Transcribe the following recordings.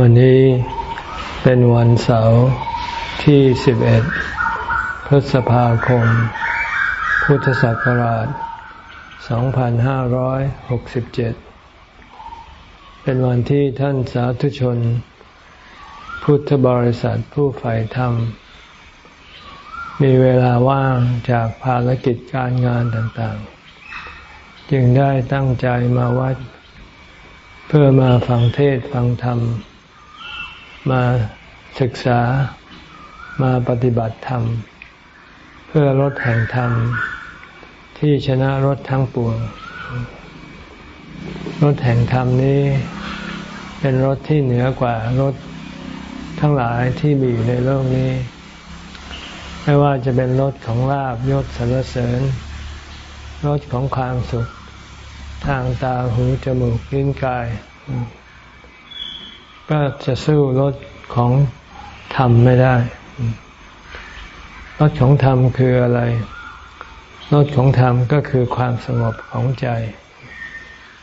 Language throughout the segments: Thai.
วันนี้เป็นวันเสาร์ที่ 11 พฤษภาคม พุทธศักราช 2567 เป็นวันที่ท่านสาธุชน พุทธบริษัทผู้ใฝ่ธรรม มีเวลาว่างจากภารกิจการงานต่างๆ จึงได้ตั้งใจมาวัด เพื่อมาฟังเทศฟังธรรม มาศึกษามาปฏิบัติธรรม เพื่อลดแห่งธรรม ที่ชนะรถทั้งปวงรถแห่งธรรมนี้เป็นรถที่เหนือกว่ารถทั้งหลายที่มีอยู่ในโลกนี้ ไม่ว่าจะเป็นรถของลาบยศสรรเสริญรถของความสุข ทางตาหูจมูกลิ้นกาย ก็จะสู้รถของธรรมไม่ได้รถของธรรมคืออะไรรถของธรรมก็คือความสงบของใจ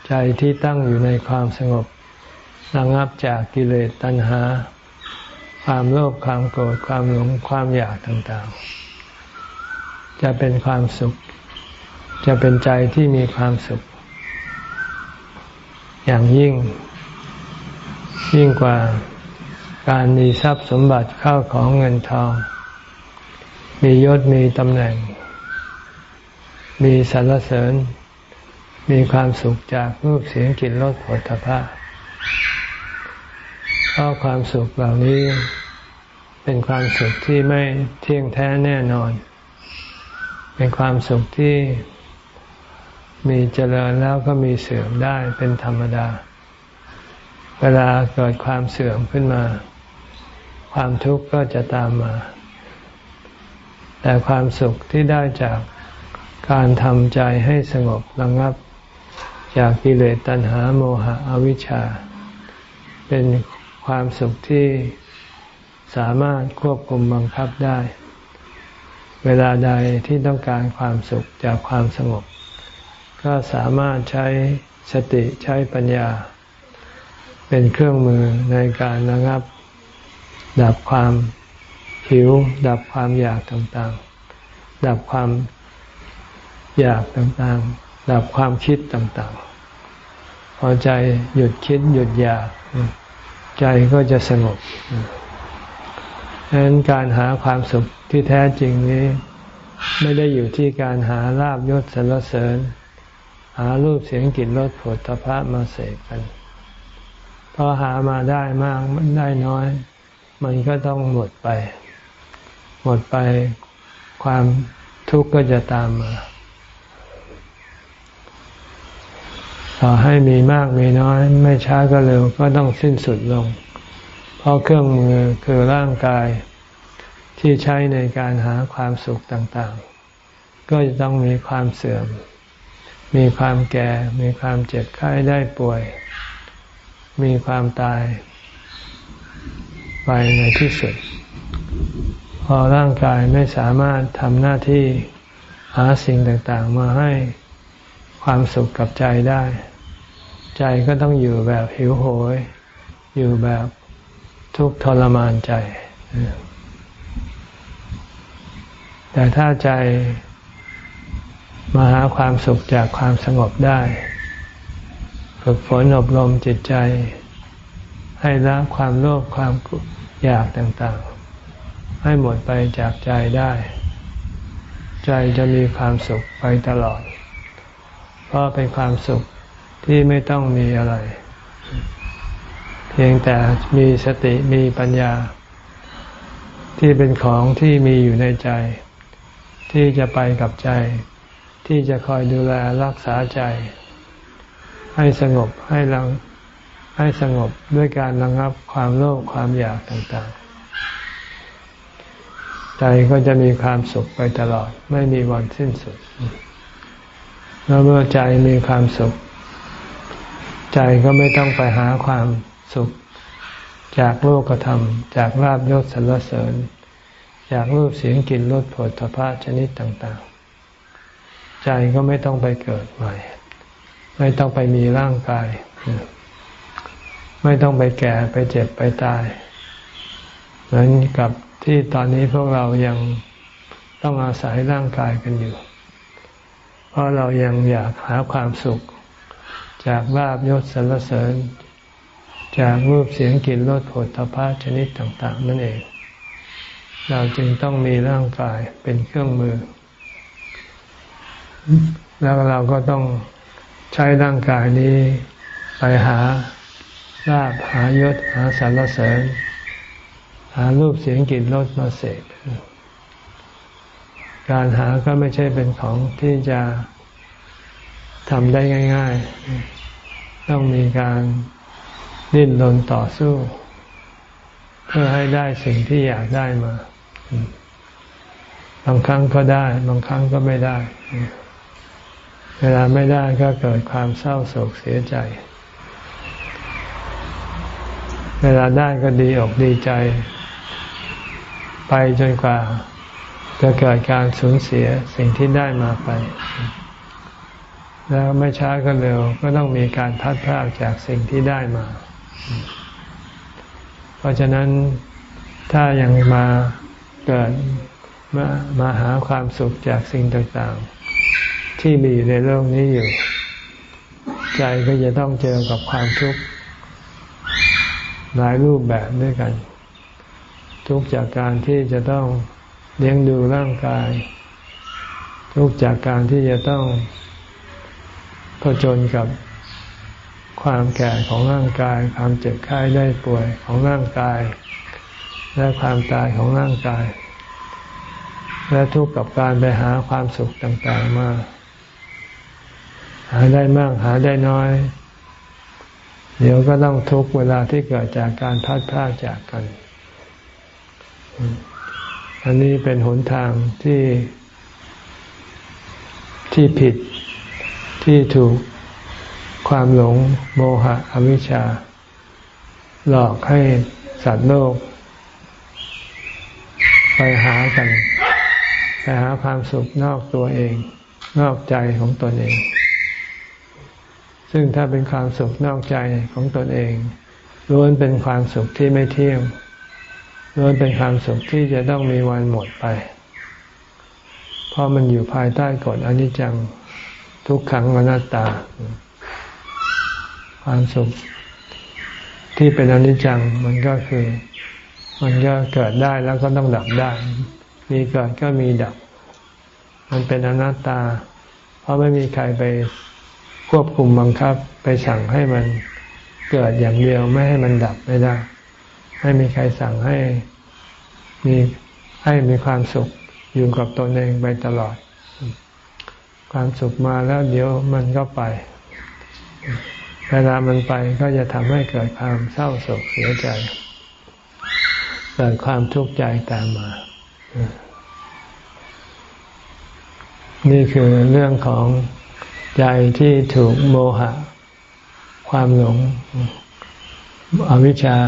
ใจที่ตั้งอยู่ในความสงบระงับจากกิเลสตัณหา ความโลภความโกรธความหลงความอยากต่างๆ จะเป็นความสุข จะเป็นใจที่มีความสุข อย่างยิ่ง ยิ่งกว่าการมีทรัพย์สมบัติเข้าของเงินทอง มียศมีตำแหน่ง มีสรรเสริญ มีความสุขจากรูปเสียงกลิ่นรสผลิตภัณฑ์เพราะความสุขเหล่านี้เป็นความสุขที่ไม่เที่ยงแท้แน่นอน เป็นความสุขที่มีเจริญแล้วก็มีเสื่อมได้เป็นธรรมดา เวลาเกิดความเสื่อมขึ้นมา ความทุกข์ก็จะตามมา แต่ความสุขที่ได้จากการทำใจให้สงบระงับ จากกิเลสตัณหาโมหะอวิชชา เป็นความสุขที่สามารถควบคุมบังคับได้ เวลาใดที่ต้องการความสุขจากความสงบ ก็สามารถใช้สติใช้ปัญญา เป็นเครื่องมือในการระงับ ดับความหิว ดับความอยากต่างๆ ดับความอยากต่างๆ ดับความคิดต่างๆ พอใจหยุดคิดหยุดอยาก ใจก็จะสงบดังนั้นการหาความสุขที่แท้จริงนี้ ไม่ได้อยู่ที่การหาลาบยศสรรเสริญ หารูปเสียงกลิ่นรสผลตภะมาเสกกัน พอหามาได้มากมันได้น้อย มันก็ต้องหมดไป หมดไปความทุกข์ก็จะตามมาต่อให้มีมากมีน้อย ไม่ช้าก็เร็วก็ต้องสิ้นสุดลง เพราะเครื่องมือคือร่างกายที่ใช้ในการหาความสุขต่างๆ ก็จะต้องมีความเสื่อม มีความแก่ มีความเจ็บไข้ได้ป่วย มีความตาย ไปในที่สุด พอร่างกายไม่สามารถทำหน้าที่หาสิ่งต่างๆ มาให้ความสุขกับใจได้ ใจก็ต้องอยู่แบบหิวโหย อยู่แบบทุกข์ทรมานใจ แต่ถ้าใจมาหาความสุขจากความสงบได้ ฝึกฝนอบรมจิตใจ ให้ละความโลภความอยากต่างๆ ให้หมดไปจากใจได้ ใจจะมีความสุขไปตลอด เพราะเป็นความสุขที่ไม่ต้องมีอะไร เพียงแต่มีสติมีปัญญา ที่เป็นของที่มีอยู่ในใจ ที่จะไปกับใจ ที่จะคอยดูแลรักษาใจ ให้สงบให้เราให้สงบด้วยการระงับความโลภความอยากต่างๆ ใจก็จะมีความสุขไปตลอด ไม่มีวันสิ้นสุด แล้วเมื่อใจมีความสุข ใจก็ไม่ต้องไปหาความสุข จากโลกธรรม จากลาบยศสรรเสริญ จากรูปเสียงกลิ่นรสผลตภะชนิดต่าง ๆ ใจก็ไม่ต้องไปเกิดใหม่ ไม่ต้องไปมีร่างกาย ไม่ต้องไปแก่ไปเจ็บไปตาย เหมือนกับที่ตอนนี้พวกเรายังต้องอาศัยร่างกายกันอยู่ เพราะเรายังอยากหาความสุข จากลาบยศสรรเสริญ จากรูปเสียงกลิ่นรสผลทพะชนิดต่าง ๆ นั่นเอง เราจึงต้องมีร่างกายเป็นเครื่องมือ แล้วเราก็ต้อง ใช้ร่างกายนี้ไปหาลาบหายศหาสรรเสริญ หารูปเสียงกลิ่นรสมาเสพการหาก็ไม่ใช่เป็นของที่จะทำได้ง่าย ๆ ต้องมีการดิ้นรนต่อสู้ เพื่อให้ได้สิ่งที่อยากได้มา บางครั้งก็ได้ บางครั้งก็ไม่ได้ เวลาไม่ได้ก็เกิดความเศร้าโศกเสียใจ เวลาได้ก็ดีอกดีใจ ไปจนกว่าจะเกิดการสูญเสียสิ่งที่ได้มาไป แล้วไม่ช้าก็เร็วก็ต้องมีการพัดพลาดจากสิ่งที่ได้มา เพราะฉะนั้นถ้ายังมาเกิดมามาหาความสุขจากสิ่งต่างๆ ที่มีอยู่ในโลกนี้อยู่ ใจก็จะต้องเจอกับความทุกข์หลายรูปแบบด้วยกัน ทุกจากการที่จะต้องเลี้ยงดูร่างกาย ทุกจากการที่จะต้องผจญกับความแก่ของร่างกาย ความเจ็บไข้ได้ป่วยของร่างกาย และความตายของร่างกาย และทุกข์กับการไปหาความสุขต่างๆมา หาได้มากหาได้น้อย เดี๋ยวก็ต้องทุกเวลาที่เกิดจากการพัดพลาดจากกัน อันนี้เป็นหนทางที่ที่ผิดที่ถูกความหลงโมหะอวิชชา หลอกให้สัตว์โลก ไปหากัน ไปหาความสุขนอกตัวเอง นอกใจของตนเอง ซึ่งถ้าเป็นความสุขนอกใจของตนเองล้วนเป็นความสุขที่ไม่เที่ยงล้วนเป็นความสุขที่จะต้องมีวันหมดไปเพราะมันอยู่ภายใต้กฎอนิจจังทุกขังอนัตตา ความสุขที่เป็นอนิจจังมันก็คือ มันก็เกิดได้แล้วก็ต้องดับได้ มีเกิดก็มีดับ มันเป็นอนัตตา เพราะไม่มีใครไป ควบคุมบังคับไปสั่งให้มันเกิดอย่างเดียวไม่ให้มันดับไม่ได้ ไม่มีใครสั่งให้มีให้มีความสุขอยู่กับตนเองไปตลอด ความสุขมาแล้วเดี๋ยวมันก็ไป เวลามันไปก็จะทำให้เกิดความเศร้าโศกเสียใจ เกิดความทุกข์ใจตามมา นี่คือเรื่องของ ใจที่ถูกโมหะ ความหลง อวิชชา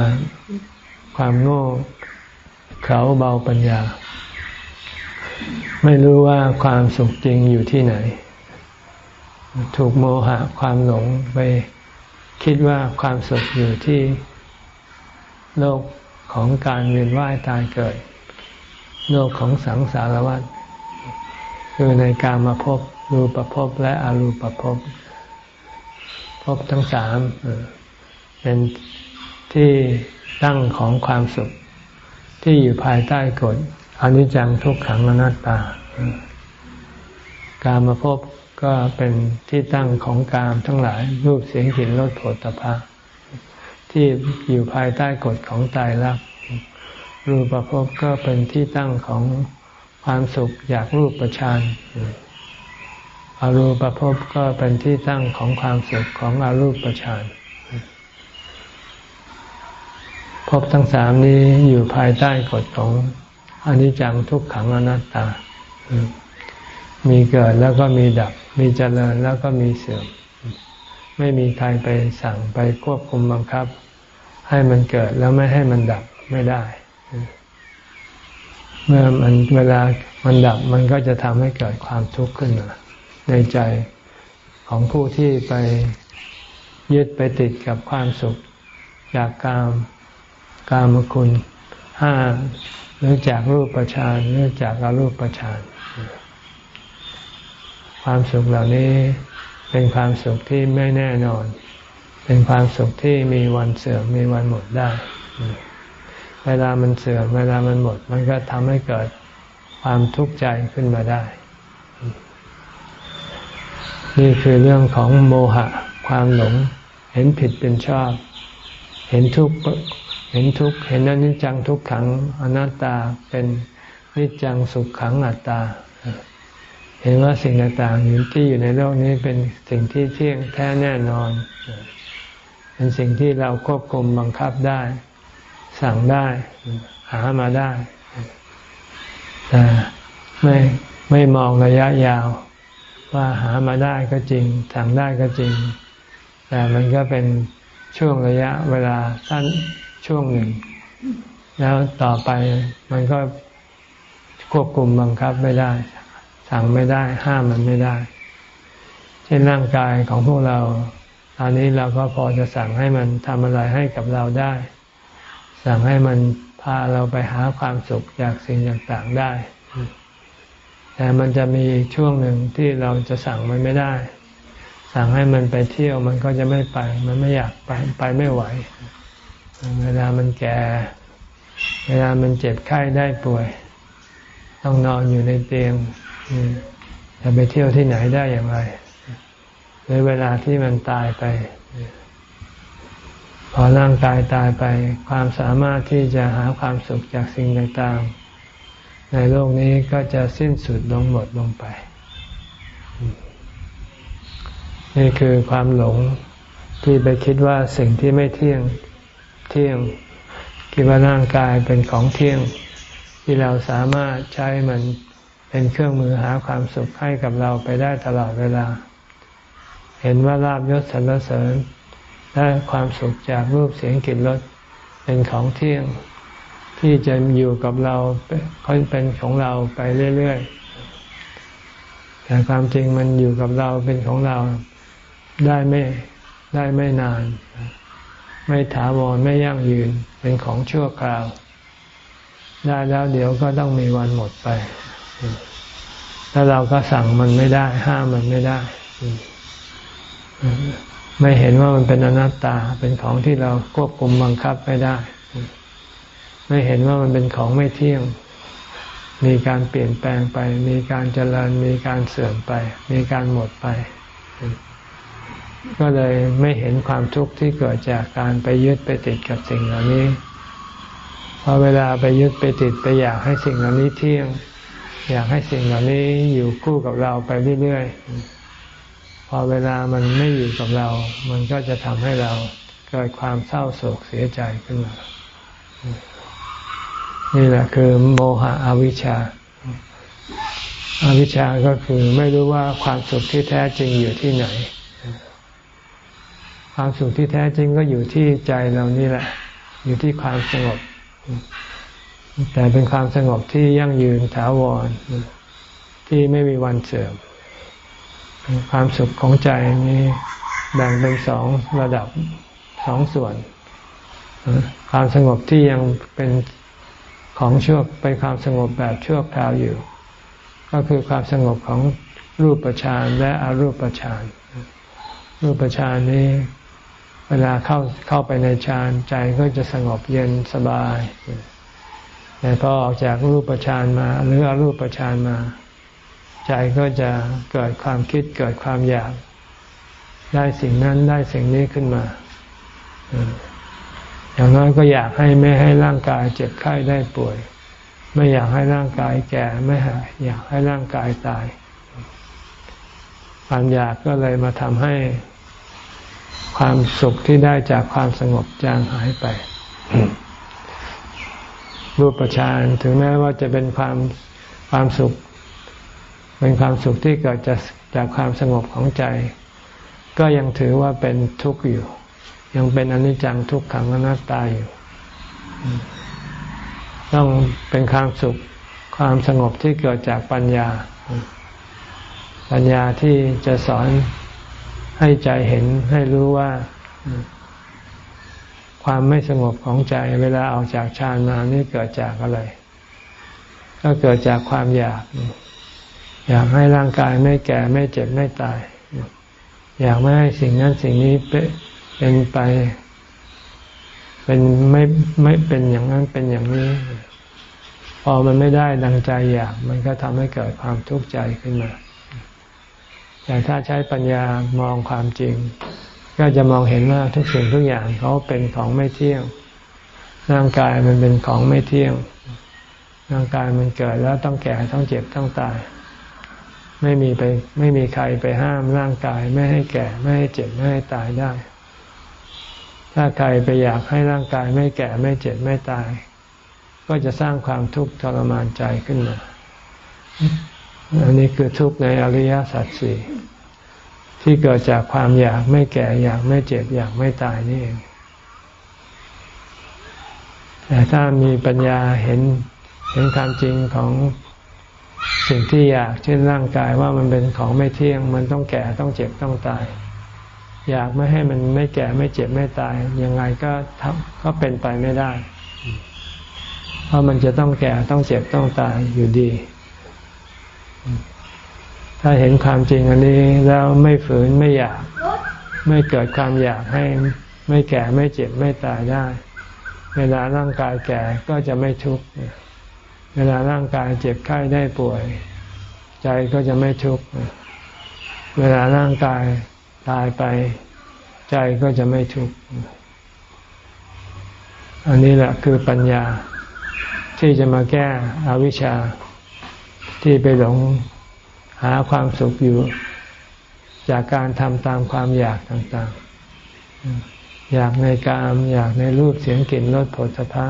ความโง่เขาเบาปัญญา ไม่รู้ว่าความสุขจริงอยู่ที่ไหน ถูกโมหะ ความหลงไปคิดว่าความสุขอยู่ที่โลกของการเวียนว่ายตายเกิด โลกของสังสารวัฏคือในการมาพบ รูปภพและอรูปภพภพทั้งสามเป็นที่ตั้งของความสุข ที่อยู่ภายใต้กฎอนิจจังทุกขังอนัตตา การมาพบก็เป็นที่ตั้งของกามทั้งหลาย รูปเสียงกลิ่นรสผลตภะที่อยู่ภายใต้กฎของตายรัก รูปภพก็เป็นที่ตั้งของความสุขอยากรูปประชานอารูปภพก็เป็นที่ตั้งของความสุขของอารูปประชานภพทั้งสามนี้อยู่ภายใต้กฎของอนิจจังทุกขังอนัตตา มีเกิดแล้วก็มีดับ มีเจริญแล้วก็มีเสื่อม ไม่มีใครไปสั่งไปควบคุมบังคับ ให้มันเกิดแล้วไม่ให้มันดับไม่ได้ เมื่อมันเวลามันดับมันก็จะทำให้เกิดความทุกข์ขึ้นมา ในใจของผู้ที่ไปยึดไปติดกับความสุข จากกามกามคุณห้าหรือจากรูปประชานหรือจากอารูปประชานความสุขเหล่านี้เป็นความสุขที่ไม่แน่นอน เป็นความสุขที่มีวันเสื่อมมีวันหมดได้ เวลามันเสื่อมเวลามันหมด มันก็ทำให้เกิดความทุกข์ใจขึ้นมาได้ นี่คือเรื่องของโมหะ ความหลง เห็นผิดเป็นชอบ เห็นทุกข์เห็นทุกข์เห็นอนิจจังทุกขังอนัตตาเป็นนิจจังสุขขังอัตตา เห็นว่าสิ่งต่างๆที่อยู่ในโลกนี้เป็นสิ่งที่เที่ยงแท้แน่นอน เป็นสิ่งที่เราควบคุมบังคับได้ สั่งได้ หามาได้ แต่ไม่ไม่มองระยะยาว ว่าหามาได้ก็จริงสั่งได้ก็จริง แต่มันก็เป็นช่วงระยะเวลาสั้นช่วงหนึ่ง แล้วต่อไปมันก็ควบคุมบังคับไม่ได้ สั่งไม่ได้ ห้ามมันไม่ได้ เช่นร่างกายของพวกเราตอนนี้เราก็พอจะสั่งให้มันทำอะไรให้กับเราได้ สั่งให้มันพาเราไปหาความสุขจากสิ่งต่างๆได้ แต่มันจะมีช่วงหนึ่งที่เราจะสั่งมันไม่ได้ สั่งให้มันไปเที่ยวมันก็จะไม่ไป มันไม่อยากไปไปไม่ไหว เวลามันแก่ เวลามันเจ็บไข้ได้ป่วย ต้องนอนอยู่ในเตียงจะไปเที่ยวที่ไหนได้อย่างไรในเวลาที่มันตายไป พอร่างกายตายไป ความสามารถที่จะหาความสุขจากสิ่งต่างๆ ในโลกนี้ก็จะสิ้นสุดลงหมดลงไป นี่คือความหลงที่ไปคิดว่าสิ่งที่ไม่เที่ยงเที่ยงคิดว่าร่างกายเป็นของเที่ยง ที่เราสามารถใช้มันเป็นเครื่องมือหาความสุขให้กับเราไปได้ตลอดเวลา เห็นว่าลาบยศสรรเสริญและความสุขจากรูปเสียงกลิ่นรสเป็นของเที่ยง ที่จะอยู่กับเราเป็นของเราไปเรื่อยๆ แต่ความจริงมันอยู่กับเราเป็นของเราได้ไม่ได้ไม่นาน ไม่ถาวรไม่ยั่งยืนเป็นของชั่วคราว ได้แล้วเดี๋ยวก็ต้องมีวันหมดไป แล้วเราก็สั่งมันไม่ได้ ห้ามมันไม่ได้ ไม่เห็นว่ามันเป็นอนัตตาเป็นของที่เราควบคุมบังคับไม่ได้ ไม่เห็นว่ามันเป็นของไม่เที่ยง มีการเปลี่ยนแปลงไป มีการเจริญ มีการเสื่อมไป มีการหมดไป ก็เลยไม่เห็นความทุกข์ที่เกิดจากการไปยึดไปติดกับสิ่งเหล่านี้พอเวลาไปยึดไปติดไปอยากให้สิ่งเหล่านี้เที่ยง อยากให้สิ่งเหล่านี้อยู่คู่กับเราไปเรื่อยๆ พอเวลามันไม่อยู่กับเรา มันก็จะทำให้เราเกิดความเศร้าโศกเสียใจขึ้นมา นี่แหละคือโมหะอวิชชาอาวิชชาก็คือไม่รู้ว่าความสุขที่แท้จริงอยู่ที่ไหน ความสุขที่แท้จริงก็อยู่ที่ใจเรานี่แหละ อยู่ที่ความสงบ แต่เป็นความสงบที่ยั่งยืนถาวร ที่ไม่มีวันเสื่อม ความสุขของใจนี้แบ่งเป็นสองระดับสองส่วน ความสงบที่ยังเป็น ของชั่วเป็นความสงบแบบชั่วคราวอยู่ ก็คือความสงบของรูปฌานและอรูปฌานรูปฌานนี้ เวลาเข้าเข้าไปในฌานใจก็จะสงบเย็นสบายแต่พอออกจากรูปฌานมา หรืออรูปฌานมา ใจก็จะเกิดความคิดเกิดความอยาก ได้สิ่งนั้นได้สิ่งนี้ขึ้นมา อย่างน้อยก็อยากให้ไม่ให้ร่างกายเจ็บไข้ได้ป่วย ไม่อยากให้ร่างกายแก่ไม่อยากให้ร่างกายตาย ความอยากก็เลยมาทำให้ความสุขที่ได้จากความสงบจางหายไป รูปฌานถึงแม้ว่าจะเป็นความความสุข เป็นความสุขที่เกิดจากจากความสงบของใจ ก็ยังถือว่าเป็นทุกข์อยู่ ยังเป็นอนิจจังทุกขังอนัตตาอยู่ ต้องเป็นความสุขความสงบที่เกิดจากปัญญา ปัญญาที่จะสอนให้ใจเห็นให้รู้ว่า ความไม่สงบของใจเวลาออกจากฌานมานี่เกิดจากอะไร ก็เกิดจากความอยาก อยากให้ร่างกายไม่แก่ไม่เจ็บไม่ตาย อยากไม่ให้สิ่งนั้นสิ่งนี้ เป็นไป เป็นไม่ไม่เป็นอย่างนั้นเป็นอย่างนี้ พอมันไม่ได้ดังใจอยาก มันก็ทำให้เกิดความทุกข์ใจขึ้นมา แต่ถ้าใช้ปัญญามองความจริง ก็จะมองเห็นว่าทุกสิ่งทุกอย่างเขาเป็นของไม่เที่ยง ร่างกายมันเป็นของไม่เที่ยง ร่างกายมันเกิดแล้วต้องแก่ต้องเจ็บต้องตายไม่มีไปไม่มีใครไปห้ามร่างกาย ไม่ให้แก่ไม่ให้เจ็บไม่ให้ตายได้ ถ้าใครไปอยากให้ร่างกายไม่แก่ไม่เจ็บไม่ตาย ก็จะสร้างความทุกข์ทรมานใจขึ้นมา อันนี้คือทุกข์ในอริยสัจสี่ที่เกิดจากความอยากไม่แก่อยากไม่เจ็บอยากไม่ตายนี่เองแต่ถ้ามีปัญญาเห็นเห็นความจริงของสิ่งที่อยากเช่นร่างกายว่ามันเป็นของไม่เที่ยง มันต้องแก่ต้องเจ็บต้องตาย อยากไม่ให้มันไม่แก่ไม่เจ็บไม่ตาย ยังไงก็ทำก็เป็นไปไม่ได้ เพราะมันจะต้องแก่ต้องเจ็บต้องตายอยู่ดี ถ้าเห็นความจริงอันนี้แล้วไม่ฝืนไม่อยาก ไม่เกิดความอยากให้ไม่แก่ไม่เจ็บไม่ตายได้ เวลาร่างกายแก่ก็จะไม่ทุกข์เวลาร่างกายเจ็บไข้ได้ป่วย ใจก็จะไม่ทุกข์เวลาร่างกาย ตายไปใจก็จะไม่ทุกข์ อันนี้แหละคือปัญญาที่จะมาแก้อวิชชา ที่ไปหลงหาความสุขอยู่ จากการทำตามความอยากต่างๆ อยากในกาม อยากในรูปเสียงกลิ่นรสผลสะพะ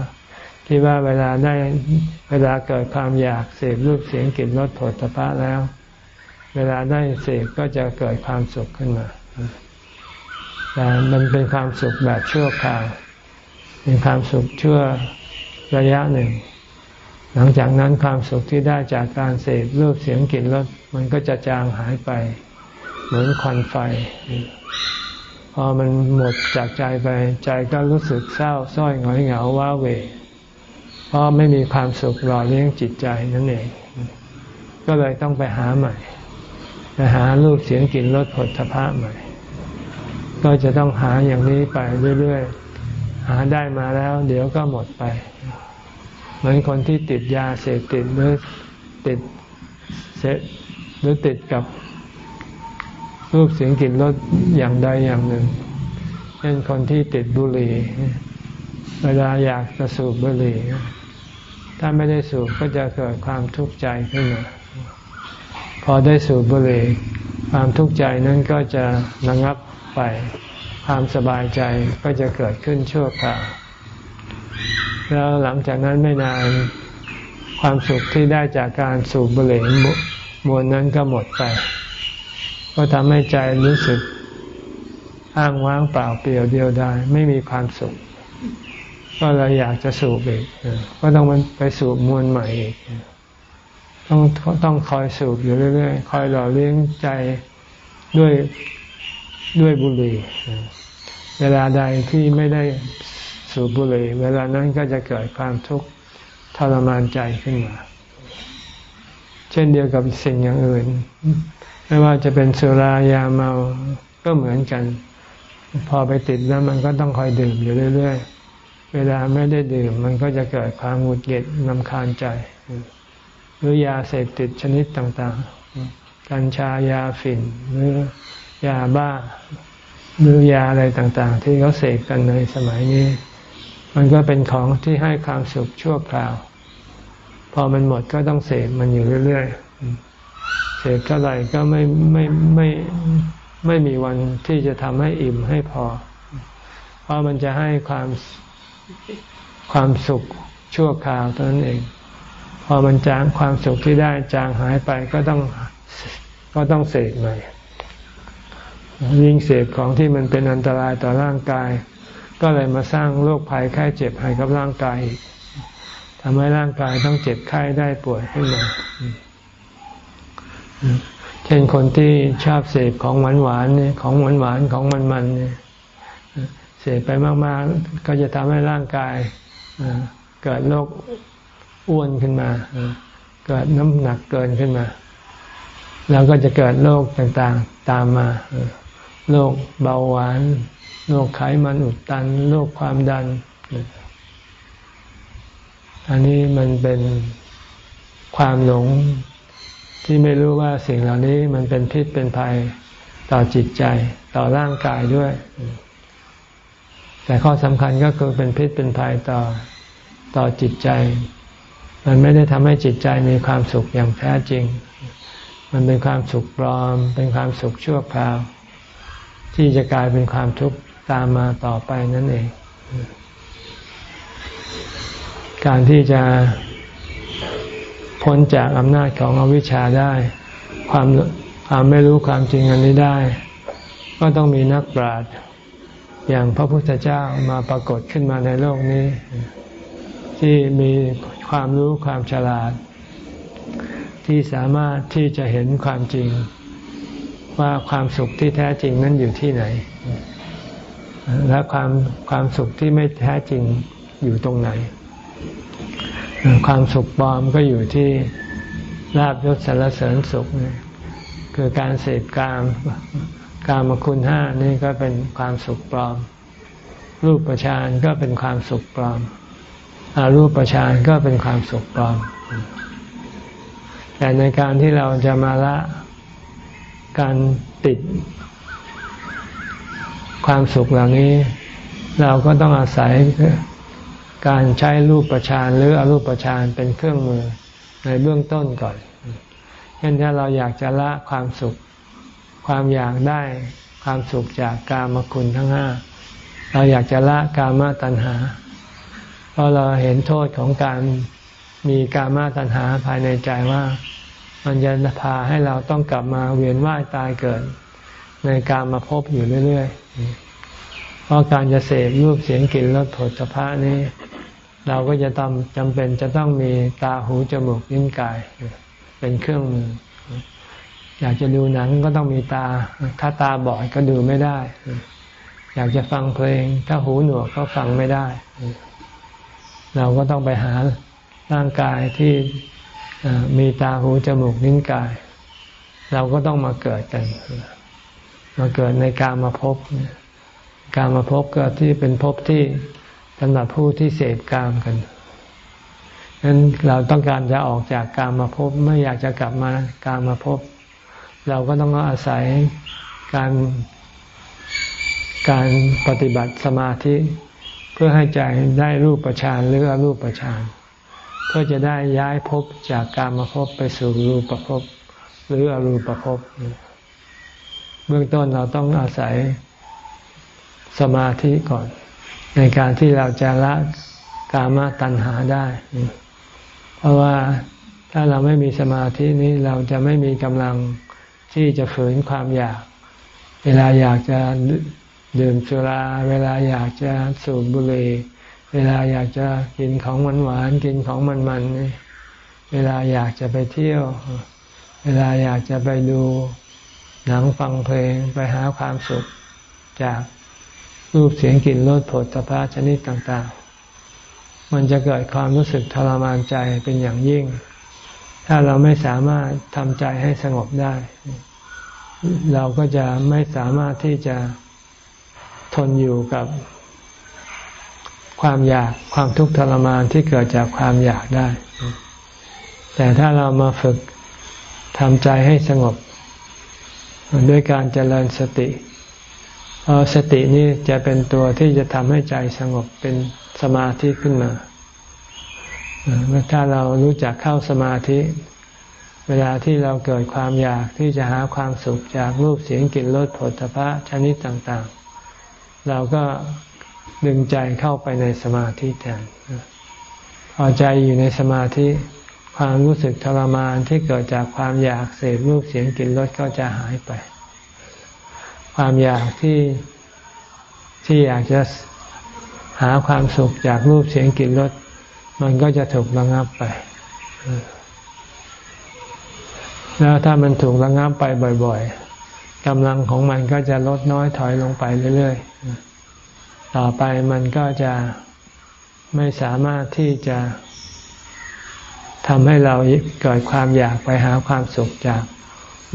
คิดว่าเวลาได้เวลาเกิดความอยากเสพรูปเสียงกลิ่นรสผลสะพะแล้ว เวลาได้เสพก็จะเกิดความสุขขึ้นมา แต่มันเป็นความสุขแบบชั่วคราว เป็นความสุขชั่วระยะหนึ่ง หลังจากนั้นความสุขที่ได้จากการเสพรูปเสียงกลิ่นรสมันก็จะจางหายไป เหมือนควันไฟ พอมันหมดจากใจไปใจก็รู้สึกเศร้าส้อยหงอยเหงาว้าเว เพราะไม่มีความสุขหล่อเลี้ยงจิตใจนั่นเอง ก็เลยต้องไปหาใหม่ไปหารูปเสียงกลิ่นรสผลทพะใหม่ ก็จะต้องหาอย่างนี้ไปเรื่อยๆ หาได้มาแล้ว เดี๋ยวก็หมดไป เหมือนคนที่ติดยาเสพติดหรือติดเสหรือติดกับรูปเสียงกลิ่นรสอย่างใดอย่างหนึ่ง เช่นคนที่ติดบุหรี่ เวลาอยากจะสูบบุหรี่ ถ้าไม่ได้สูบก็จะเกิดความทุกข์ใจขึ้นมา พอได้สูบบุหรี่ ความทุกข์ใจนั้นก็จะระงับ ไป ความสบายใจก็จะเกิดขึ้นชั่วคราวแล้วหลังจากนั้นไม่นานความสุขที่ได้จากการสูบบุหรี่มวลนั้นก็หมดไป ก็ทำให้ใจรู้สึกอ้างว้างเปล่าเปลี่ยวเดียวดายไม่มีความสุข ก็เลยอยากจะสูบอีกก็ต้องมันไปสูบมวลใหม่อีกต้องต้องคอยสูบอยู่เรื่อยๆ คอยหล่อเลี้ยงใจด้วย ด้วยบุหรี่เวลาใดที่ไม่ได้สูบบุหรี่เวลานั้นก็จะเกิดความทุกข์ทรมานใจขึ้นมา เช่นเดียวกับสิ่งอย่างอื่น ไม่ว่าจะเป็นสุรายาเมาก็เหมือนกัน พอไปติดแล้วมันก็ต้องคอยดื่มอยู่เรื่อย ๆ เวลาไม่ได้ดื่ม มันก็จะเกิดความหงุดหงิดนำคาญใจ หรือยาเสพติดชนิดต่างๆ กัญชายาฝิ่นหรือ ยาบ้าหรือยาอะไรต่างๆ ที่เขาเสพกันในสมัยนี้ มันก็เป็นของที่ให้ความสุขชั่วคราว พอมันหมดก็ต้องเสพมันอยู่เรื่อยๆเสพเท่าไหร่ก็ไม่ไม่ไม่ไม่มีวันที่จะทำให้อิ่มให้พอ เพราะมันจะให้ความความสุขชั่วคราวเท่านั้นเอง พอมันจางความสุขที่ได้จางหายไปก็ต้องก็ต้องเสพใหม่ ยิ่งเสพของที่มันเป็นอันตรายต่อร่างกาย ก็เลยมาสร้างโรคภัยไข้เจ็บให้กับร่างกายทำให้ร่างกายต้องเจ็บไข้ได้ป่วยขึ้นมาเช่นคนที่ชอบเสพของหวานหวานเนี่ยของหวานหวานของมันมันเนี่ยเสพไปมากๆ ก็จะทำให้ร่างกายเกิดโรคอ้วนขึ้นมาเกิดน้ำหนักเกินขึ้นมา แล้วก็จะเกิดโรคต่างๆ ตามมา โรคเบาหวานโรคไขมันอุดตันโรคความดัน อันนี้มันเป็นความหลงที่ไม่รู้ว่าสิ่งเหล่านี้มันเป็นพิษเป็นภัยต่อจิตใจต่อร่างกายด้วย แต่ข้อสำคัญก็คือเป็นพิษเป็นภัยต่อต่อจิตใจ มันไม่ได้ทำให้จิตใจมีความสุขอย่างแท้จริง มันเป็นความสุขปลอม เป็นความสุขชั่วคราว ที่จะกลายเป็นความทุกข์ตามมาต่อไปนั่นเอง การที่จะพ้นจากอำนาจของอวิชชาได้ ความความไม่รู้ความจริงอันนี้ได้ ก็ต้องมีนักปราชญ์อย่างพระพุทธเจ้ามาปรากฏขึ้นมาในโลกนี้ ที่มีความรู้ความฉลาด ที่สามารถที่จะเห็นความจริง ว่าความสุขที่แท้จริงนั้นอยู่ที่ไหน และความความสุขที่ไม่แท้จริงอยู่ตรงไหน ความสุขปลอมก็อยู่ที่ลาบยศสารเสริญสุขนี่คือการเสพกามกามคุณห้านี่ก็เป็นความสุขปลอม รูปประชานก็เป็นความสุขปลอมอารูปประชานก็เป็นความสุขปลอม แต่ในการที่เราจะมาละ การติดความสุขเหล่านี้ เราก็ต้องอาศัยการใช้รูปประชานหรืออรูปประชานเป็นเครื่องมือในเบื้องต้นก่อนเช่นถ้าเราอยากจะละความสุข ความอยากได้ความสุขจากกามคุณทั้งห้าเราอยากจะละกามตัณหา เพราะเราเห็นโทษของการมีกามตัณหาภายในใจว่า มันจะพาให้เราต้องกลับมาเวียนว่ายตายเกิด ในการมาพบอยู่เรื่อยๆ เพราะการจะเสพรูปเสียงกลิ่นรสผลสะพานี้ เราก็จะต้องจำเป็นจะต้องมีตาหูจมูกลิ้นกาย เป็นเครื่องมือ อยากจะดูหนังก็ต้องมีตา ถ้าตาบอดก็ดูไม่ได้ อยากจะฟังเพลง ถ้าหูหนวกก็ฟังไม่ได้ เราก็ต้องไปหาร่างกายที่ มีตาหูจมูกลิ้นกาย เราก็ต้องมาเกิดกัน มาเกิดในการมาพบการมาพบก็ที่เป็นพบที่สำหรับผู้ที่เสพกามกันนั้นเราต้องการจะออกจากกามมาพบไม่อยากจะกลับมากามมาพบ เราก็ต้องอาศัยการการปฏิบัติสมาธิ เพื่อให้ใจได้รูปประชานหรืออรูปประชาน เพื่อจะได้ย้ายภพจากการมาพบไปสู่รูปภพหรืออรูปภพเบื้องต้นเราต้องอาศัยสมาธิก่อน ในการที่เราจะละกามตัณหาได้ เพราะว่าถ้าเราไม่มีสมาธินี้เราจะไม่มีกำลังที่จะฝืนความอยาก เวลาอยากจะดื่มสุรา เวลาอยากจะสูบบุหรี่ เวลาอยากจะกินของหวานหวานกินของมันมันเวลาอยากจะไปเที่ยว เวลาอยากจะไปดูหนังฟังเพลงไปหาความสุขจากรูปเสียงกลิ่นรสผลตภะชนิดต่างๆ มันจะเกิดความรู้สึกทรมานใจเป็นอย่างยิ่ง ถ้าเราไม่สามารถทำใจให้สงบได้ เราก็จะไม่สามารถที่จะทนอยู่กับ ความอยากความทุกข์ทรมานที่เกิดจากความอยากได้ แต่ถ้าเรามาฝึกทำใจให้สงบ ด้วยการเจริญสติพราะสตินี้จะเป็นตัวที่จะทำให้ใจสงบเป็นสมาธิขึ้นมาถ้าเรารู้จักเข้าสมาธิ เวลาที่เราเกิดความอยากที่จะหาความสุขจากรูปเสียงกลิ่นรสผลตภะชนิดต่าง ๆ เราก็ ดึงใจเข้าไปในสมาธิแทนพอใจอยู่ในสมาธิความรู้สึกทรมานที่เกิดจากความอยากเสพรูปเสียงกลิ่นรสก็จะหายไป ความอยากที่ที่อยากจะหาความสุขจากรูปเสียงกลิ่นรสมันก็จะถูกระงับไป แล้วถ้ามันถูกระงับไปบ่อย ๆกำลังของมันก็จะลดน้อยถอยลงไปเรื่อย ๆ ต่อไปมันก็จะไม่สามารถที่จะทำให้เราเกิดความอยากไปหาความสุขจาก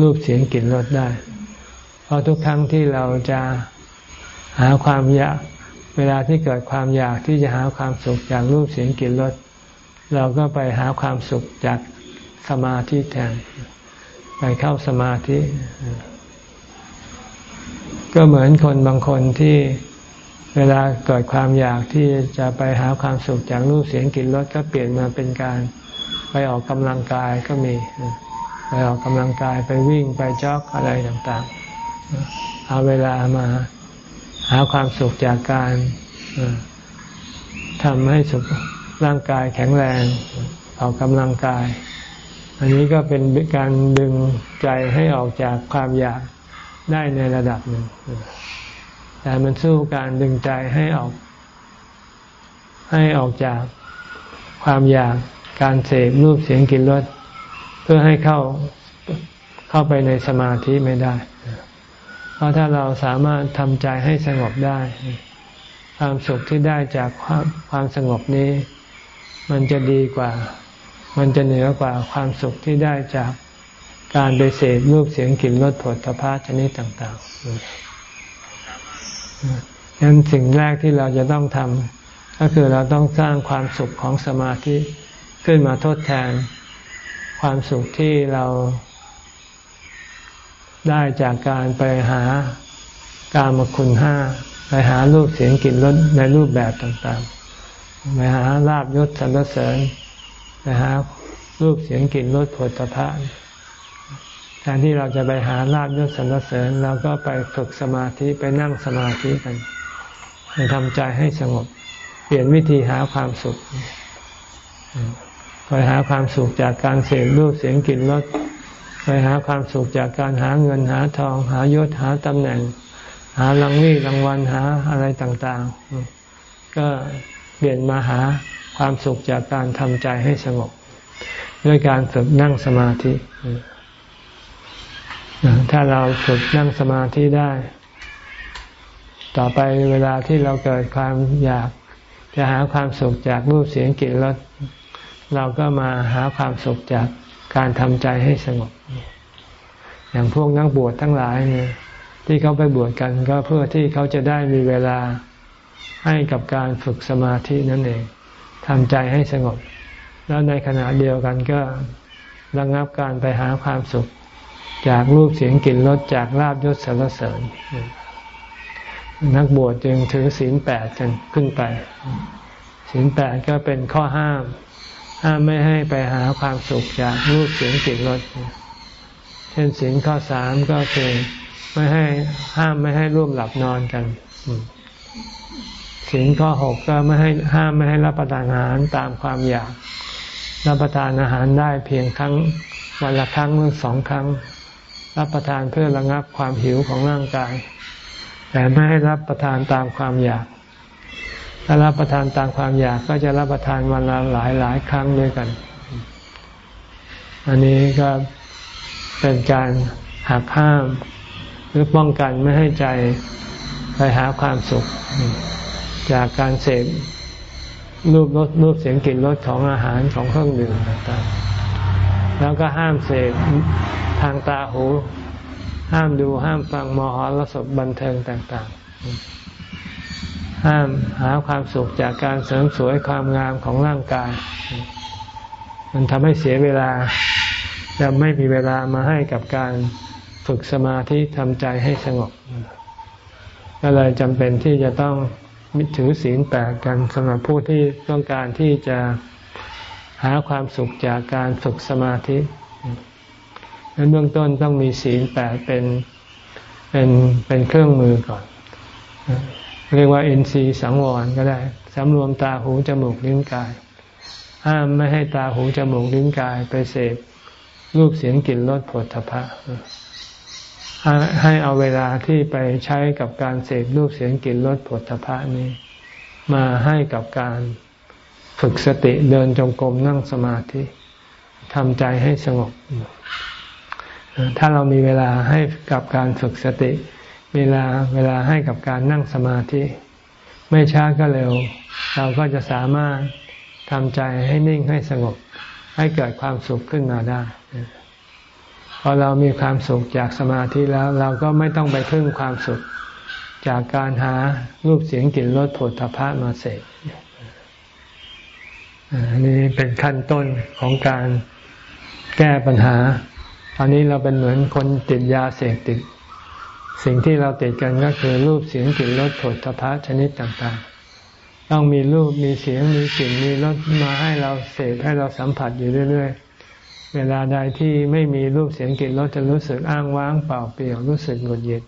รูปเสียงกลิ่นรสได้ เพราะทุกครั้งที่เราจะหาความอยาก เวลาที่เกิดความอยากที่จะหาความสุขจากรูปเสียงกลิ่นรสเราก็ไปหาความสุขจากสมาธิแทน ไปเข้าสมาธิ ก็เหมือนคนบางคนที่ เวลาเกิดความอยากที่จะไปหาความสุขจากรูปเสียงกลิ่นรสก็เปลี่ยนมาเป็นการไปออกกำลังกายก็มี ไปออกกำลังกายไปวิ่งไปจ็อกอะไรต่างๆ เอาเวลามาหาความสุขจากการทำให้สุขร่างกายแข็งแรงออกกำลังกาย อันนี้ก็เป็นการดึงใจให้ออกจากความอยากได้ในระดับหนึ่ง แต่มันสู้การดึงใจให้ออก ให้ออกจากความอยากการเสพรูปเสียงกลิ่นรสเพื่อให้เข้าเข้าไปในสมาธิไม่ได้ เพราะถ้าเราสามารถทำใจให้สงบได้ ความสุขที่ได้จากความความสงบนี้ มันจะดีกว่า มันจะเหนือกว่าความสุขที่ได้จากการไปเสพรูปเสียงกลิ่นรสผลตภะชนิดต่าง ๆ ดังนั้นสิ่งแรกที่เราจะต้องทำก็คือเราต้องสร้างความสุขของสมาธิขึ้นมาทดแทน ความสุขที่เราได้จากการไปหาการมคุณห้าไปหารูปเสียงกลิ่นรสในรูปแบบต่างๆ ไปหาลาบยศสรรเสริญไปหารูปเสียงกลิ่นรสผลตภะ แทนที่เราจะไปหาลาบยศสรรเสริญเราก็ไปฝึกสมาธิไปนั่งสมาธิกันไปทำใจให้สงบ เปลี่ยนวิธีหาความสุขไปหาความสุขจากการเสพรูปเสียงกลิ่นรสไปหาความสุขจากการหาเงินหาทอง หายศหาตำแหน่ง หารางวีรางวัลหาอะไรต่างๆ ก็เปลี่ยนมาหาความสุขจากการทำใจให้สงบ ด้วยการฝึกนั่งสมาธิ ถ้าเราฝึกนั่งสมาธิได้ ต่อไปเวลาที่เราเกิดความอยาก จะหาความสุขจากรูปเสียงกลิ่นรสเราก็มาหาความสุขจากการทำใจให้สงบ อย่างพวกนักบวชทั้งหลายเนี่ยที่เขาไปบวชกันก็เพื่อที่เขาจะได้มีเวลาให้กับการฝึกสมาธินั่นเองทำใจให้สงบ แล้วในขณะเดียวกันก็ระงับการไปหาความสุข จากรูปเสียงกลิ่นรสจากลาบยศสารเสริญ นักบวชจึงถือศีลแปดกันขึ้นไปศีลแปดก็เป็นข้อห้าม ห้ามไม่ให้ไปหาความสุขจากรูปเสียงกลิ่นรสเช่นสิ่งข้อสามก็คือไม่ให้ห้ามไม่ให้ร่วมหลับนอนกันสิ่งข้อหกก็ไม่ให้ห้ามไม่ให้รับประทานอาหารตามความอยาก รับประทานอาหารได้เพียงครั้งวันละครั้งหรือสองครั้ง รับประทานเพื่อระงับความหิวของร่างกาย แต่ไม่ให้รับประทานตามความอยาก ถ้ารับประทานตามความอยากก็จะรับประทานวันละหลายหลายครั้งด้วยกัน อันนี้ก็เป็นการหักห้าม หรือป้องกันไม่ให้ใจไปหาความสุข จากการเสพรูปรสรูปเสียงกลิ่นรสของอาหารของเครื่องดื่มต่างๆ แล้วก็ห้ามเสพทางตาหู ห้ามดูห้ามฟังมหรสพบันเทิงต่าง ๆ ห้ามหาความสุขจากการเสริมสวยความงามของร่างกาย มันทำให้เสียเวลาจะไม่มีเวลามาให้กับการฝึกสมาธิทำใจให้สงบก็เลยจำเป็นที่จะต้องมิถือศีลแปดกันสำหรับผู้ที่ต้องการที่จะ หาความสุขจากการฝึกสมาธินั้นเบื้องต้นต้องมีศีลแปดเป็นเป็นเป็นเครื่องมือก่อน เรียกว่าเอ็นซีสังวรก็ได้สำรวมตาหูจมูกลิ้นกาย ห้ามไม่ให้ตาหูจมูกลิ้นกายไปเสพรูปเสียงกลิ่นรสผลทพะให้เอาเวลาที่ไปใช้กับการเสพรูปเสียงกลิ่นรสผลทพะนี้ มาให้กับการ ฝึกสติเดินจงกรมนั่งสมาธิทำใจให้สงบ ถ้าเรามีเวลาให้กับการฝึกสติ เวลาเวลาให้กับการนั่งสมาธิ ไม่ช้าก็เร็ว เราก็จะสามารถทำใจให้นิ่งให้สงบ ให้เกิดความสุขขึ้นมาได้พอเรามีความสุขจากสมาธิแล้ว เราก็ไม่ต้องไปพึ่งความสุขจากการหารูปเสียงกลิ่นรสผลทพะมาเสก อันนี้เป็นขั้นต้นของการแก้ปัญหาตอนนี้เราเป็นเหมือนคนติดยาเสพติด สิ่งที่เราติดกันก็คือรูปเสียงกลิ่นรสผลทพะชนิดต่างๆ ต้องมีรูปมีเสียงมีกลิ่นมีรสมาให้เราเสพให้เราสัมผัสอยู่เรื่อย ๆ เวลาใดที่ไม่มีรูปเสียงกลิ่นรสจะรู้สึกอ้างว้างเปล่าเปลี่ยวรู้สึกหงุดหงิด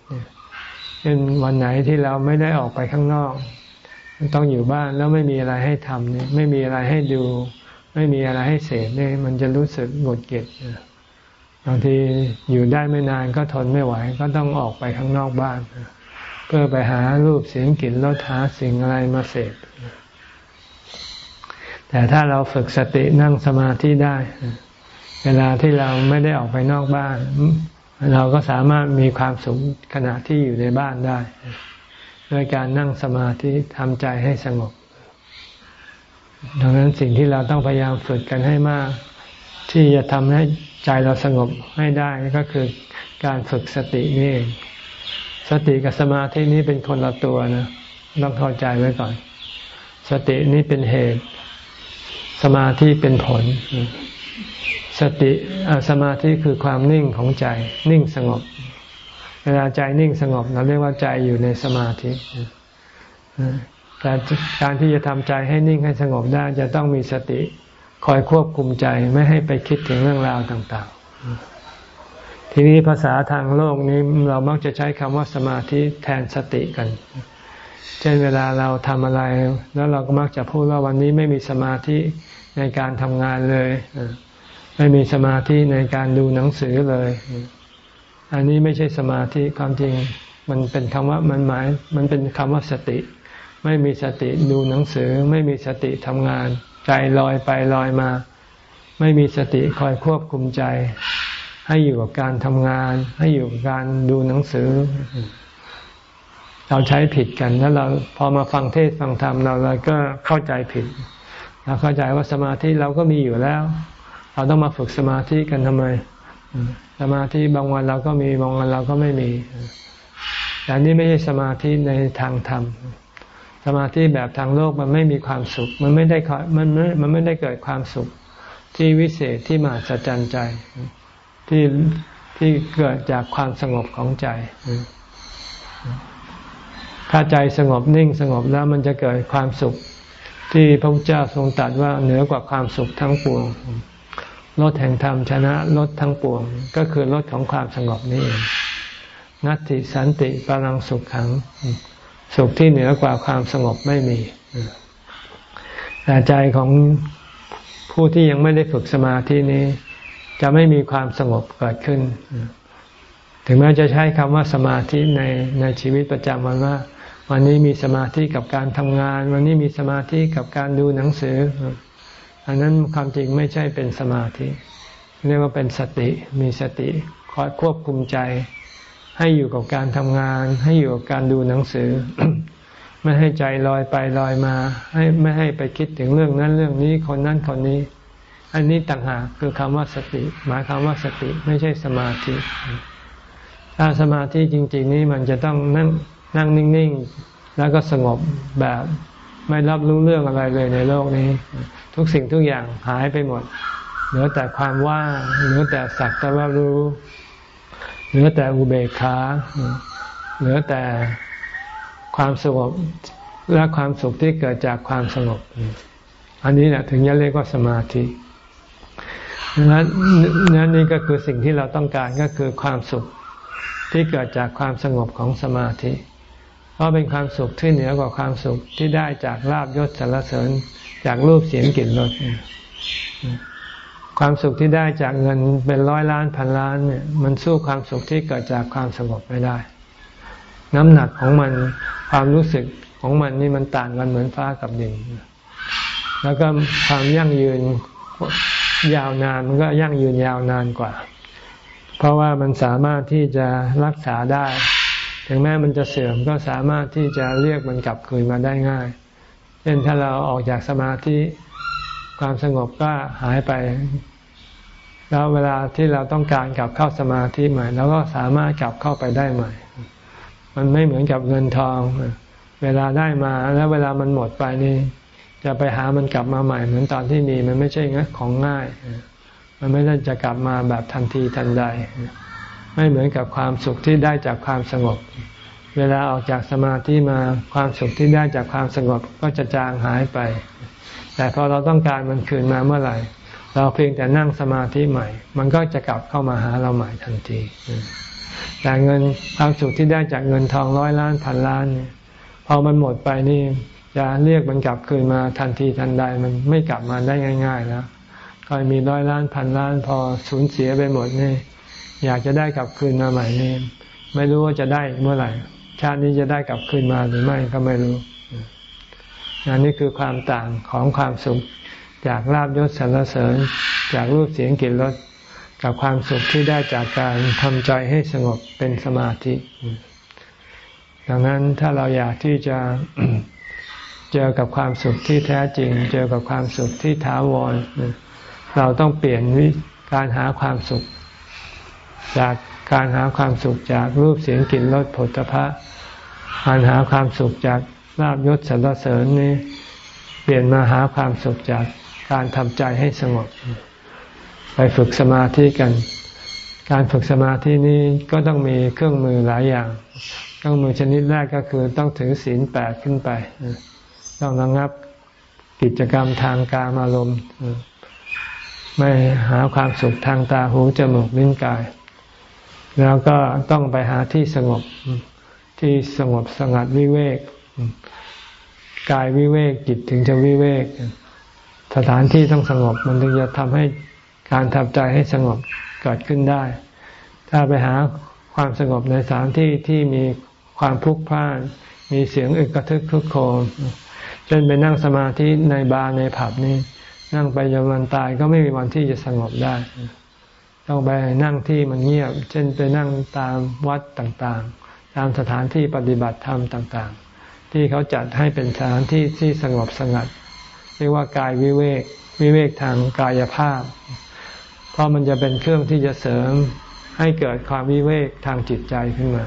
เช่นวันไหนที่เราไม่ได้ออกไปข้างนอก ต้องอยู่บ้านแล้วไม่มีอะไรให้ทำเนี่ยไม่มีอะไรให้ดู ไม่มีอะไรให้เสพเนี่ยมันจะรู้สึกหงุดหงิดบางทีอยู่ได้ไม่นานก็ทนไม่ไหว ก็ต้องออกไปข้างนอกบ้าน เพื่อไปหารูปเสียงกลิ่นรสหาสิ่งอะไรมาเสพแต่ถ้าเราฝึกสตินั่งสมาธิได้ เวลาที่เราไม่ได้ออกไปนอกบ้าน เราก็สามารถมีความสุขขณะที่อยู่ในบ้านได้ ด้วยการนั่งสมาธิทำใจให้สงบ ดังนั้นสิ่งที่เราต้องพยายามฝึกกันให้มาก ที่จะทำให้ใจเราสงบให้ได้ก็คือการฝึกสตินี่เองสติกับสมาธินี้เป็นคนละตัวนะต้องเข้าใจไว้ก่อน สตินี้เป็นเหตุ สมาธิเป็นผล สติสมาธิคือความนิ่งของใจ นิ่งสงบ เวลาใจนิ่งสงบเราเรียกว่าใจอยู่ในสมาธิแต่การที่จะทำใจให้นิ่งให้สงบได้จะต้องมีสติ คอยควบคุมใจไม่ให้ไปคิดถึงเรื่องราวต่าง ๆ ทีนี้ภาษาทางโลกนี้เรามักจะใช้คำว่าสมาธิแทนสติกัน เช่นเวลาเราทำอะไร แล้วเราก็มักจะพูดว่าวันนี้ไม่มีสมาธิในการทำงานเลย ไม่มีสมาธิในการดูหนังสือเลย อันนี้ไม่ใช่สมาธิความจริง มันเป็นคำว่ามันหมาย มันเป็นคำว่าสติ ไม่มีสติดูหนังสือ ไม่มีสติทำงาน ใจลอยไปลอยมา ไม่มีสติคอยควบคุมใจ ให้อยู่กับการทำงาน ให้อยู่กับการดูหนังสือ เราใช้ผิดกันแล้วเราพอมาฟังเทศฟังธรรมเราเราก็เข้าใจผิดเราเข้าใจว่าสมาธิเราก็มีอยู่แล้ว เราต้องมาฝึกสมาธิกันทำไม มาธิบางวันเราก็มีบางวันเราก็ไม่มีแต่นี่ไม่ใช่สมาธิในทางธรรม สมาธิแบบทางโลกมันไม่มีความสุข มันไม่ได้มันไม่มันไม่ได้เกิดความสุข ที่วิเศษที่มาสัจจันใจ ที่ที่เกิดจากความสงบของใจ ถ้าใจสงบนิ่งสงบแล้วมันจะเกิดความสุข ที่พระพุทธเจ้าทรงตรัสว่าเหนือกว่าความสุขทั้งปวง รถแห่งธรรมชนะรถทั้งปวง ก็คือรถของความสงบนี่เองนัตติสันติปรังสุขขัง สุขที่เหนือกว่าความสงบไม่มีแต่ใจของผู้ที่ยังไม่ได้ฝึกสมาธินี้ จะไม่มีความสงบเกิดขึ้น ถึงแม้จะใช้คำว่าสมาธิในในชีวิตประจำวันว่า วันนี้มีสมาธิกับการทำงาน วันนี้มีสมาธิกับการดูหนังสือ อันนั้นความจริงไม่ใช่เป็นสมาธิ เรียกว่าเป็นสติ มีสติคอยควบคุมใจ ให้อยู่กับการทำงาน ให้อยู่กับการดูหนังสือ ไม่ให้ใจลอยไปลอยมา ให้ไม่ให้ไปคิดถึงเรื่องนั้นเรื่องนี้คนนั้นคนนี้ อันนี้ต่างหากคือคำว่าสติ หมายคำว่าสติไม่ใช่สมาธิ ถ้าสมาธิจริง ๆ นี่มันจะต้องนั่งนั่งนิ่งๆ แล้วก็สงบแบบไม่รับรู้เรื่องอะไรเลยในโลกนี้ ทุกสิ่งทุกอย่างหายไปหมด เหลือแต่ความว่าง เหลือแต่สักแต่ว่ารู้ เหลือแต่อุเบกขา เหลือแต่ความสงบและความสุขที่เกิดจากความสงบ อันนี้แหละถึงจะเรียกว่าสมาธินั้นนั่นนี่ก็คือสิ่งที่เราต้องการก็คือความสุขที่เกิดจากความสงบของสมาธิ เพราะเป็นความสุขที่เหนือกว่าความสุขที่ได้จากลาบยศสรรเสริญ จากรูปเสียงกลิ่นรสความสุขที่ได้จากเงินเป็นร้อยล้านพันล้านเนี่ยมันสู้ความสุขที่เกิดจากความสงบไม่ได้ น้ำหนักของมันความรู้สึกของมันนี่มันต่างกันเหมือนฟ้ากับดิน แล้วก็ความยั่งยืนยาวนานมันก็ยั่งยืนยาวนานกว่า เพราะว่ามันสามารถที่จะรักษาได้ ถึงแม้มันจะเสื่อมก็สามารถที่จะเรียกมันกลับคืนมาได้ง่าย เช่นถ้าเราออกจากสมาธิความสงบก็หายไป แล้วเวลาที่เราต้องการกลับเข้าสมาธิใหม่เราก็สามารถกลับเข้าไปได้ใหม่ มันไม่เหมือนกับเงินทอง เวลาได้มาแล้วเวลามันหมดไปนี่จะไปหามันกลับมาใหม่ เหมือนตอนที่มีมันไม่ใช่งของง่าย มันไม่ได้จะกลับมาแบบทันทีทันใด ไม่เหมือนกับความสุขที่ได้จากความสงบ เวลาออกจากสมาธิมาความสุขที่ได้จากความสงบก็จะจางหายไป แต่พอเราต้องการมันคืนมาเมื่อไหร่ เราเพียงแต่นั่งสมาธิใหม่ มันก็จะกลับเข้ามาหาเราใหม่ทันทีแต่เงินความสุขที่ได้จากเงินทองร้อยล้านพันล้านเนี่ยพอมันหมดไปนี่จะเรียกมันกลับคืนมาทันทีทันใดมันไม่กลับมาได้ง่ายๆแล้วคอยมีร้อยล้านพันล้านพอสูญเสียไปหมดนี่อยากจะได้กลับคืนมาใหม่นี่ไม่รู้ว่าจะได้เมื่อไหร่ ชาตินี้จะได้กลับคืนมาหรือไม่ก็ไม่รู้อันนี้คือความต่างของความสุข จากลาบยศสรรเสริญ จากรูปเสียงกลิ่นรสกับความสุขที่ได้จากการทำใจให้สงบเป็นสมาธิ ดังนั้นถ้าเราอยากที่จะเจอกับความสุขที่แท้จริง เจอกับความสุขที่ถาวร เราต้องเปลี่ยนวิการหาความสุข จากการหาความสุขจากรูปเสียงกลิ่นรสผลิภัณฑ์ การหาความสุขจากลาบยศสรรเสริญนี้ เปลี่ยนมาหาความสุขจากการทำใจให้สงบ ไปฝึกสมาธิกัน การฝึกสมาธินี้ก็ต้องมีเครื่องมือหลายอย่าง เครื่องมือชนิดแรกก็คือต้องถือศีลแปดขึ้นไป ต้องระงับกิจกรรมทางการอารมณ์ไม่หาความสุขทางตาหูจมูกลิ้นกาย แล้วก็ต้องไปหาที่สงบ ที่สงบสงัดวิเวกกายวิเวกจิตถึงจะวิเวก สถานที่ต้องสงบมันถึงจะทำให้การทำใจให้สงบเกิดขึ้นได้ ถ้าไปหาความสงบในสถานที่ที่มีความพลุกพล่าน มีเสียงอึกกระทึกคึกโคมเช่นไปนั่งสมาธิในบาร์ในผับนี่นั่งไปจนวันตายก็ไม่มีวันที่จะสงบได้ ต้องไปนั่งที่มันเงียบ เช่นไปนั่งตามวัดต่างๆ ตามสถานที่ปฏิบัติธรรมต่างๆ ที่เขาจัดให้เป็นสถานที่ที่สงบสงัด เรียกว่ากายวิเวกวิเวกทางกายภาพ เพราะมันจะเป็นเครื่องที่จะเสริมให้เกิดความวิเวกทางจิตใจขึ้นมา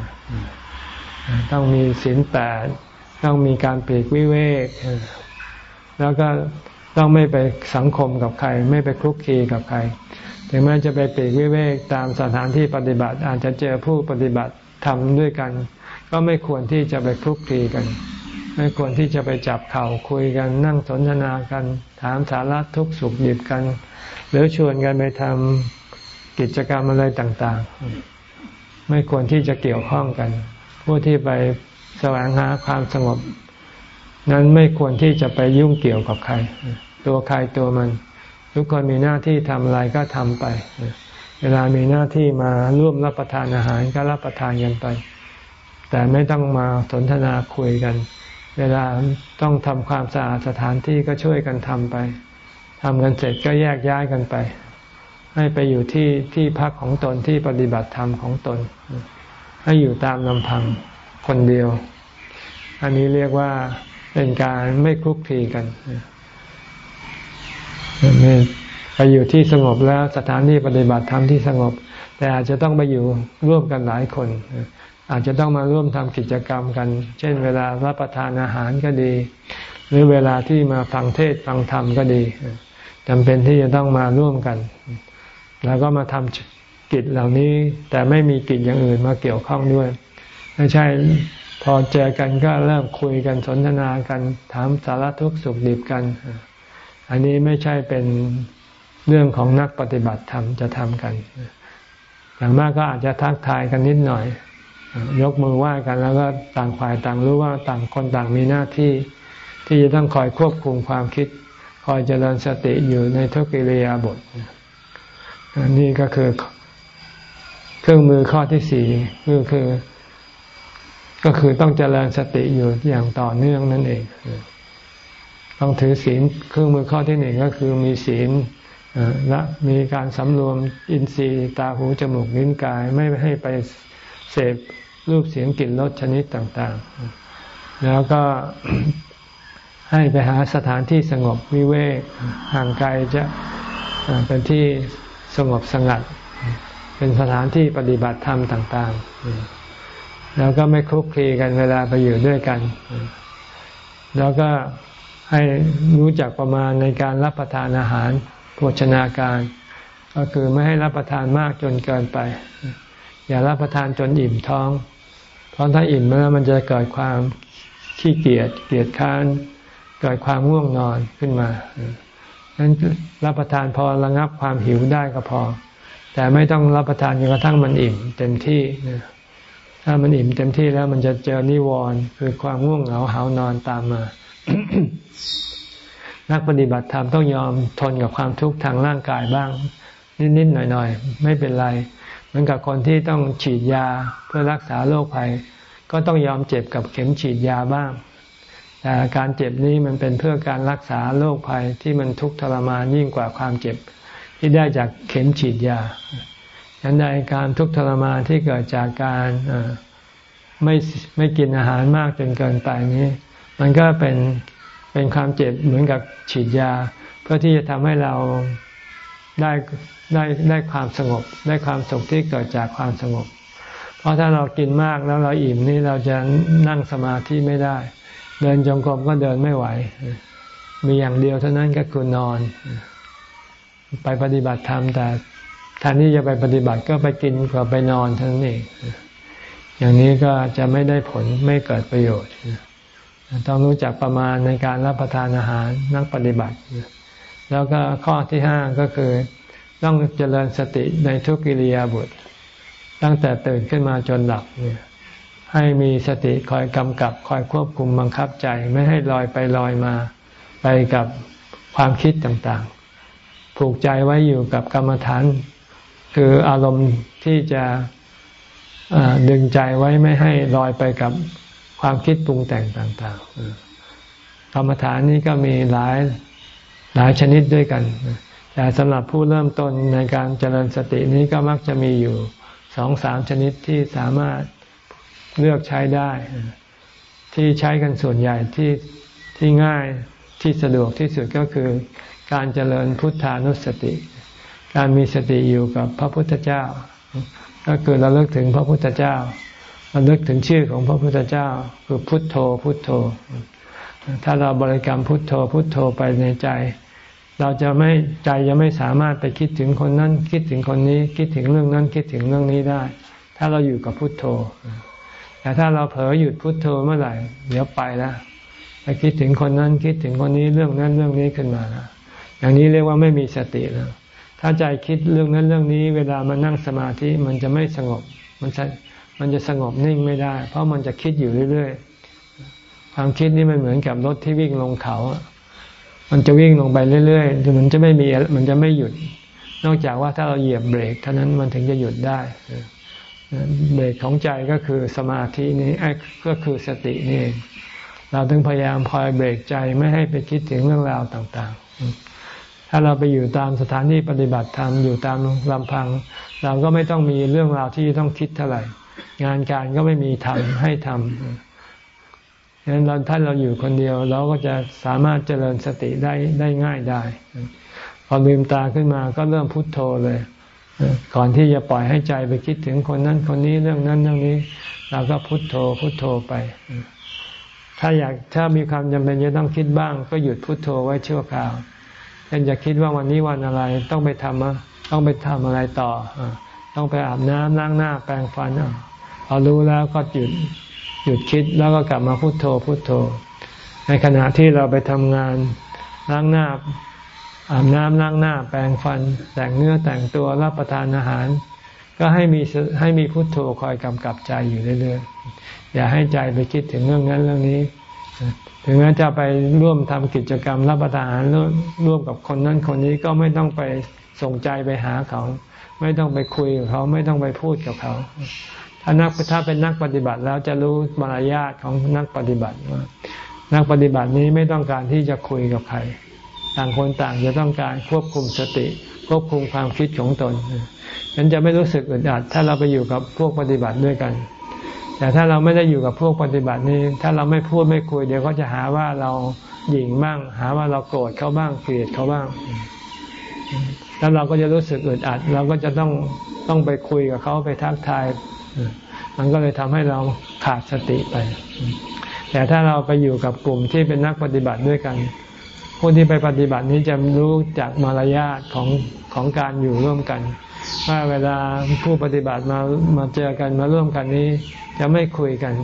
ต้องมีศีลแปดต้องมีการปีกวิเวก แล้วก็ต้องไม่ไปสังคมกับใคร ไม่ไปคลุกคลีกับใคร ถึงแม้จะไปปีกวิเวกตามสถานที่ปฏิบัติ อาจจะเจอผู้ปฏิบัติ ทำด้วยกัน ก็ไม่ควรที่จะไปคลุกคลีกัน ไม่ควรที่จะไปจับเข่าคุยกันนั่งสนทนากัน ถามสาระทุกสุขดิบกัน หรือชวนกันไปทำกิจกรรมอะไรต่างๆ ไม่ควรที่จะเกี่ยวข้องกัน ผู้ที่ไปแสวงหาความสงบ นั้นไม่ควรที่จะไปยุ่งเกี่ยวกับใคร ตัวใครตัวมัน ทุกคนมีหน้าที่ทำอะไรก็ทำไป เวลามีหน้าที่มาร่วมรับประทานอาหารก็รับประทานกันไป แต่ไม่ต้องมาสนทนาคุยกัน เวลาต้องทำความสะอาดสถานที่ก็ช่วยกันทำไปทำกันเสร็จก็แยกย้ายกันไป ให้ไปอยู่ที่ที่พักของตนที่ปฏิบัติธรรมของตน ให้อยู่ตามลำพังคนเดียว อันนี้เรียกว่าเป็นการไม่คลุกคลีกัน ไปอยู่ที่สงบแล้วสถานที่ปฏิบัติธรรมที่สงบ แต่อาจจะต้องไปอยู่ร่วมกันหลายคน อาจจะต้องมาร่วมทำกิจกรรมกัน เช่น เวลารับประทานอาหารก็ดี หรือเวลาที่มาฟังเทศฟังธรรมก็ดีจำเป็นที่จะต้องมาร่วมกัน แล้วก็มาทำกิจเหล่านี้แต่ไม่มีกิจอย่างอื่นมาเกี่ยวข้องด้วย ไม่ใช่พอเจอกันก็เริ่มคุยกันสนทนากันถามสารทุกข์สุขดิบกัน อันนี้ไม่ใช่เป็น เรื่องของนักปฏิบัติธรรมจะทำกัน อย่างมากก็อาจจะทักทายกันนิดหน่อย ยกมือไหว้กันแล้วก็ต่างฝ่ายต่างรู้ว่าต่างคนต่างมีหน้าที่ ที่จะต้องคอยควบคุมความคิด คอยเจริญสติอยู่ในทุกิริยาบทนี่ก็คือเครื่องมือข้อที่สี่คือคือ ก็คือต้องเจริญสติอยู่อย่างต่อเนื่องนั่นเองต้องถือศีลเครื่องมือข้อที่หนึ่งก็คือมีศีล ละมีการสำรวมอินทรีย์ตาหูจมูกลิ้นกายไม่ให้ไปเสพรูปเสียงกลิ่นรสชนิดต่างๆ แล้วก็ให้ไปหาสถานที่สงบวิเวกห่างไกลจะเป็นที่สงบสงัด เป็นสถานที่ปฏิบัติธรรมต่าง ๆ แล้วก็ไม่คลุกคลีกันเวลาไปอยู่ด้วยกัน แล้วก็ให้รู้จักประมาณในการรับประทานอาหาร โภชนาการ ก็คือไม่ให้รับประทานมากจนเกินไป อย่ารับประทานจนอิ่มท้อง เพราะถ้าอิ่มแล้วมันจะเกิดความขี้เกียจเกียจค้านเกิดความง่วงนอนขึ้นมานั้นรับประทานพอระงับความหิวได้ก็พอ แต่ไม่ต้องรับประทานจนกระทั่งมันอิ่มเต็มที่ถ้ามันอิ่มเต็มที่แล้วมันจะเจอนิวรณ์คือความง่วงเหงาหานอนตามมา นักปฏิบัติธรรมต้องยอมทนกับความทุกข์ทางร่างกายบ้าง นิดๆหน่อยๆ ไม่เป็นไรเหมือนกับคนที่ต้องฉีดยาเพื่อรักษาโรคภัย ก็ต้องยอมเจ็บกับเข็มฉีดยาบ้างแต่การเจ็บนี้มันเป็นเพื่อการรักษาโรคภัยที่มันทุกข์ทรมานยิ่งกว่าความเจ็บ ที่ได้จากเข็มฉีดยาฉันใดการทุกข์ทรมานที่เกิดจากการไม่ไม่กินอาหารมากจนเกินไปนี้ มันก็เป็น เป็นความเจ็บเหมือนกับฉีดยา เพื่อที่จะทำให้เราได้ได้ได้ความสงบ ได้ความสุขที่เกิดจากความสงบ เพราะถ้าเรากินมากแล้วเราอิ่มนี่เราจะนั่งสมาธิไม่ได้ เดินจงกรมก็เดินไม่ไหว มีอย่างเดียวเท่านั้นก็คือนอน ไปปฏิบัติธรรมแต่แทนที่จะไปปฏิบัติก็ไปกินกับไปนอนเท่านั้นเองอย่างนี้ก็จะไม่ได้ผลไม่เกิดประโยชน์ ต้องรู้จักประมาณในการรับประทานอาหารนักปฏิบัติ แล้วก็ข้อที่ห้าก็คือ ต้องเจริญสติในทุกิริยาบุตรตั้งแต่ตื่นขึ้นมาจนหลับเนี่ยให้มีสติคอยกำกับ คอยควบคุมบังคับใจ ไม่ให้ลอยไปลอยมา ไปกับความคิดต่างๆ ผูกใจไว้อยู่กับกรรมฐาน คืออารมณ์ที่จะดึงใจไว้ไม่ให้ลอยไปกับ ความคิดปรุงแต่งต่างๆกรรมฐานนี้ก็มีหลายหลายชนิดด้วยกัน แต่สำหรับผู้เริ่มต้นในการเจริญสตินี้ก็มักจะมีอยู่สองสามชนิดที่สามารถเลือกใช้ได้ ที่ใช้กันส่วนใหญ่ที่ที่ง่ายที่สะดวกที่สุดก็คือการเจริญพุทธานุสติ การมีสติอยู่กับพระพุทธเจ้า ก็คือเราเลิกถึงพระพุทธเจ้า ราลิกถึงชื่อของพระพุทธเจ้าคือพุทโธพุทโธ ถ้าเราบริกรรมพุทโธพุทโธไปในใจ เราจะไม่ใจจะไม่สามารถไปคิดถึงคนนั้นคิดถึงคนนี้คิดถึงเรื่องนั้นคิดถึงเรื่องนี้ได้ ถ้าเราอยู่กับพุทโธ แต่ถ้าเราเผลอหยุดพุทโธเมื่อไหร่เดี๋ยวไปแล้วไปคิดถึงคนนั้นคิดถึงคนนี้เรื่องนั้นเรื่องนี้ขึ้นมาล้วอย่างนี้เรียกว่าไม่มีสติแล้วถ้าใจคิดเรื่องนั้นเรื่องนี้ เวลามานั่งสมาธิมันจะไม่สงบ มันจะ มันจะสงบนิ่งไม่ได้ เพราะมันจะคิดอยู่เรื่อยๆ ความคิดนี่มันเหมือนกับรถที่วิ่งลงเขา มันจะวิ่งลงไปเรื่อยๆ มันจะไม่มี มันจะไม่หยุด นอกจากว่าถ้าเราเหยียบเบรกเท่านั้นมันถึงจะหยุดได้เบรกของใจก็คือสมาธินี้ก็คือสตินี่เราต้องพยายามคอยเบรกใจไม่ให้ไปคิดถึงเรื่องราวต่างๆ ถ้าเราไปอยู่ตามสถานที่ปฏิบัติธรรมอยู่ตามลำพัง เราก็ไม่ต้องมีเรื่องราวที่ต้องคิดเท่าไหร่ งานการก็ไม่มีทำให้ทำฉะนั้นเราถ้าเราอยู่คนเดียว เราก็จะสามารถเจริญสติได้ได้ง่ายได้ พอลืมตาขึ้นมาก็เริ่มพุทโธเลย ก่อนที่จะปล่อยให้ใจไปคิดถึงคนนั้นคนนี้เรื่องนั้นเรื่องนี้ เราก็พุโทโธพุโทโธไป ถ้าอยากถ้ามีความจำเป็นจะต้องคิดบ้าง ก็หยุดพุโทโธไว้ชั่วคราวเช่นจะคิดว่าวันนี้วันอะไรต้องไปทำต้องไปทำอะไรต่อ ต้องไปอาบน้ำล้างหน้าแปรงฟันพอารู้แล้วก็หยุดหยุดคิดแล้วก็กลับมาพุโทโธพุโทโธ ในขณะที่เราไปทำงานล้างหน้าอาบน้ำล้างหน้าแปรงฟัน แต่งเนื้อแต่งตัวรับประทานอาหาร ก็ให้มีให้มีพุทโธคอยกำกับใจอยู่เรื่อยๆอย่าให้ใจไปคิดถึงเรื่องนั้นเรื่องนี้ ถึงแม้จะไปร่วมทำกิจกรรมรับประทานอาหารร่วมกับคนนั้นคนนี้ก็ไม่ต้องไปส่งใจไปหาเขา ไม่ต้องไปคุยกับเขาไม่ต้องไปพูดกับเขา ถ้านักถ้าเป็นนักปฏิบัติแล้วจะรู้มารยาทของนักปฏิบัติว่า นักปฏิบัตินี้ไม่ต้องการที่จะคุยกับใคร ต่างคนต่างจะต้องการควบคุมสติ ควบคุมความคิดของตนนั้นจะไม่รู้สึกอึดอัดถ้าเราไปอยู่กับพวกปฏิบัติด้วยกัน แต่ถ้าเราไม่ได้อยู่กับพวกปฏิบัตินี้ ถ้าเราไม่พูดไม่คุย เดี๋ยวก็จะหาว่าเราหยิ่งบ้าง หาว่าเราโกรธเขาบ้างเกลียดเขาบ้าง แล้วเราก็จะรู้สึกอึดอัด เราก็จะต้องต้องไปคุยกับเขาไปทักทาย มันก็เลยทำให้เราขาดสติไป แต่ถ้าเราไปอยู่กับกลุ่มที่เป็นนักปฏิบัติด้วยกันผู้ที่ไปปฏิบัตินี้จะรู้จากมารยาทของของการอยู่ร่วมกัน ว่าเวลาผู้ปฏิบัติมามาเจอกันมาร่วมกันนี้จะไม่คุยกัน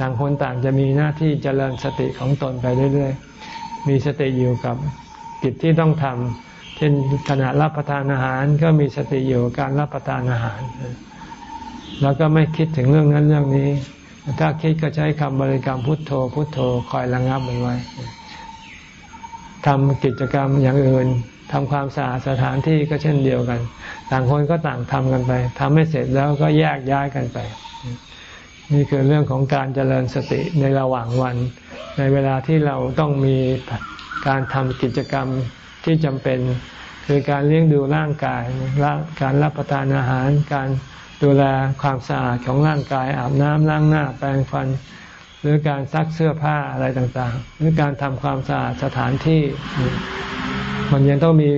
ต่างคนต่างจะมีหน้าที่เจริญสติของตนไปเรื่อยๆ มีสติอยู่กับกิจที่ต้องทำ เช่นขณะรับประทานอาหารก็มีสติอยู่การรับประทานอาหาร แล้วก็ไม่คิดถึงเรื่องนั้นเรื่องนี้ ถ้าคิดก็ใช้คำบริกรรมพุทโธ พุทโธคอยระงับมันไว้ทำกิจกรรมอย่างอื่นทำความสะอาดสถานที่ก็เช่นเดียวกัน ต่างคนก็ต่างทำกันไปทำให้เสร็จแล้วก็แยกย้ายกันไป นี่คือเรื่องของการเจริญสติในระหว่างวัน ในเวลาที่เราต้องมีการทำกิจกรรม ที่จำเป็นคือการเลี้ยงดูร่างกาย การรับประทานอาหาร การดูแลความสะอาดของร่างกายอาบน้ำล้างหน้าแปรงฟัน หรือการซักเสื้อผ้าอะไรต่างๆ หรือการทำความสะอาดสถานที่ มันยังต้องมี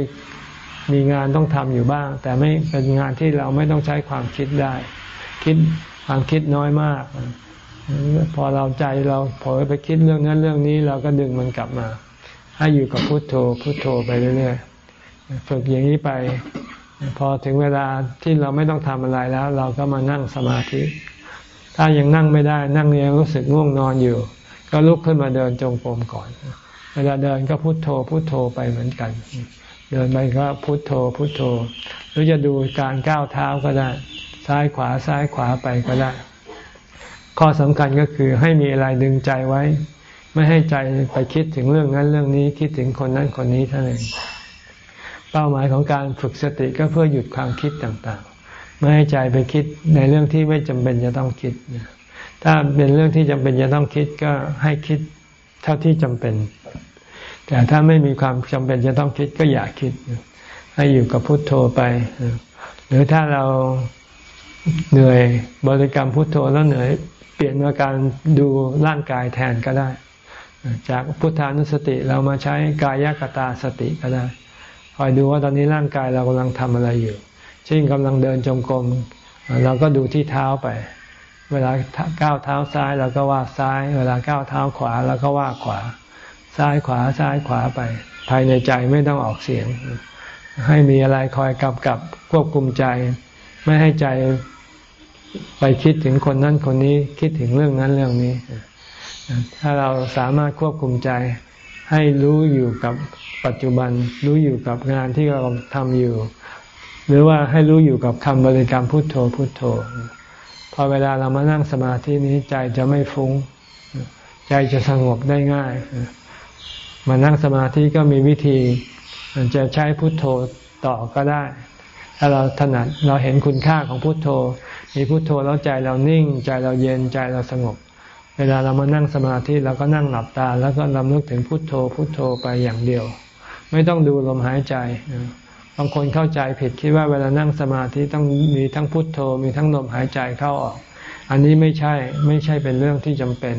มีงานต้องทำอยู่บ้าง แต่ไม่เป็นงานที่เราไม่ต้องใช้ความคิดได้ คิดความคิดน้อยมาก พอเราใจเราเผลอไปคิดเรื่องนั้นเรื่องนี้เราก็ดึงมันกลับมา ให้อยู่กับพุโทโธพุโทโธไปเรื่อยๆฝึกอย่างนี้ไป พอถึงเวลาที่เราไม่ต้องทำอะไรแล้ว เราก็มานั่งสมาธิ ถ้ายังนั่งไม่ได้นั่งยังรู้สึกง่วงนอนอยู่ ก็ลุกขึ้นมาเดินจงกรมก่อน เวลาเดินก็พุโทโธพุโทโธไปเหมือนกัน เดินไปก็พุโทโธพุโทโธ หรือจะดูการก้าวเท้าก็ได้ ซ้ายขวาซ้ายขวาไปก็ได้ ข้อสำคัญก็คือให้มีอะไรดึงใจไว้ ไม่ให้ใจไปคิดถึงเรื่องนั้นเรื่องนี้คิดถึงคนนั้นคนนี้เท่านั้นเป้าหมายของการฝึกสติก็เพื่อหยุดความคิดต่างๆ ไม่ให้ใจไปคิดในเรื่องที่ไม่จำเป็นจะต้องคิดถ้าเป็นเรื่องที่จำเป็นจะต้องคิดก็ให้คิดเท่าที่จำเป็น แต่ถ้าไม่มีความจำเป็นจะต้องคิดก็อย่าคิด ให้อยู่กับพุทโธไป หรือถ้าเราเหนื่อยบริกรรมพุทโธแล้วเหนื่อยเปลี่ยนมาการดูร่างกายแทนก็ได้ จากพุทธานุสติเรามาใช้กายกตาสติก็ได้คอยดูว่าตอนนี้ร่างกายเรากำลังทำอะไรอยู่ เช่นกำลังเดินจงกรมเราก็ดูที่เท้าไป เวลาก้าวเท้าซ้ายเราก็ว่าซ้าย เวลาก้าวเท้าขวาเราก็ว่าขวา ซ้ายขวาซ้ายขวาไป ภายในใจไม่ต้องออกเสียง ให้มีอะไรคอยกำกับควบคุมใจ ไม่ให้ใจไปคิดถึงคนนั้นคนนี้คิดถึงเรื่องนั้นเรื่องนี้ ถ้าเราสามารถควบคุมใจให้รู้อยู่กับปัจจุบัน รู้อยู่กับงานที่เราทำอยู่ หรือว่าให้รู้อยู่กับคำบริกรรมพุทโธพุทโธ พอเวลาเรามานั่งสมาธินี้ใจจะไม่ฟุง้ง ใจจะสงบได้ง่าย มานั่งสมาธิก็มีวิธีจะใช้พุทโธต่อก็ได้ ถ้าเราถนัดเราเห็นคุณค่าของพุทโธ มีพุทโธแล้วใจเรานิ่ง ใจเราเย็นใจเราสงบ เวลาเรามานั่งสมาธิเราก็นั่งหลับตา แล้วก็ลำลึกถึงพุทโธพุทโธไปอย่างเดียว ไม่ต้องดูลมหายใจบางคนเข้าใจผิดคิดว่าเวลานั่งสมาธิต้องมีทั้งพุทโธ มีทั้งลมหายใจเข้าออก อันนี้ไม่ใช่ไม่ใช่เป็นเรื่องที่จำเป็น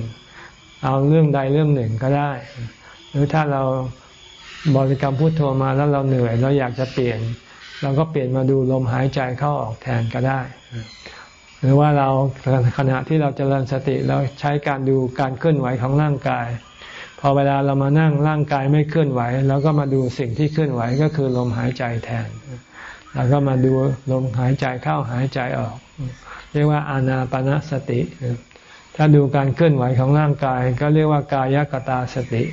เอาเรื่องใดเรื่องหนึ่งก็ได้ หรือถ้าเราบริกรรมพุทโธมาแล้วเราเหนื่อยเราอยากจะเปลี่ยน เราก็เปลี่ยนมาดูลมหายใจเข้าออกแทนก็ได้ หรือว่าเราขณะที่เราจเจริญสติเราใช้การดูการเคลื่อนไหวของร่างกาย พอเวลาเรามานั่งร่างกายไม่เคลื่อนไหวแล้วก็มาดูสิ่งที่เคลื่อนไหวก็คือลมหายใจแทน แล้วก็มาดูลมหายใจเข้าหายใจออก เรียกว่าอานาปนาสติ ถ้าดูการเคลื่อนไหวของร่างกาย ก็เรียกว่ากายกตาสติ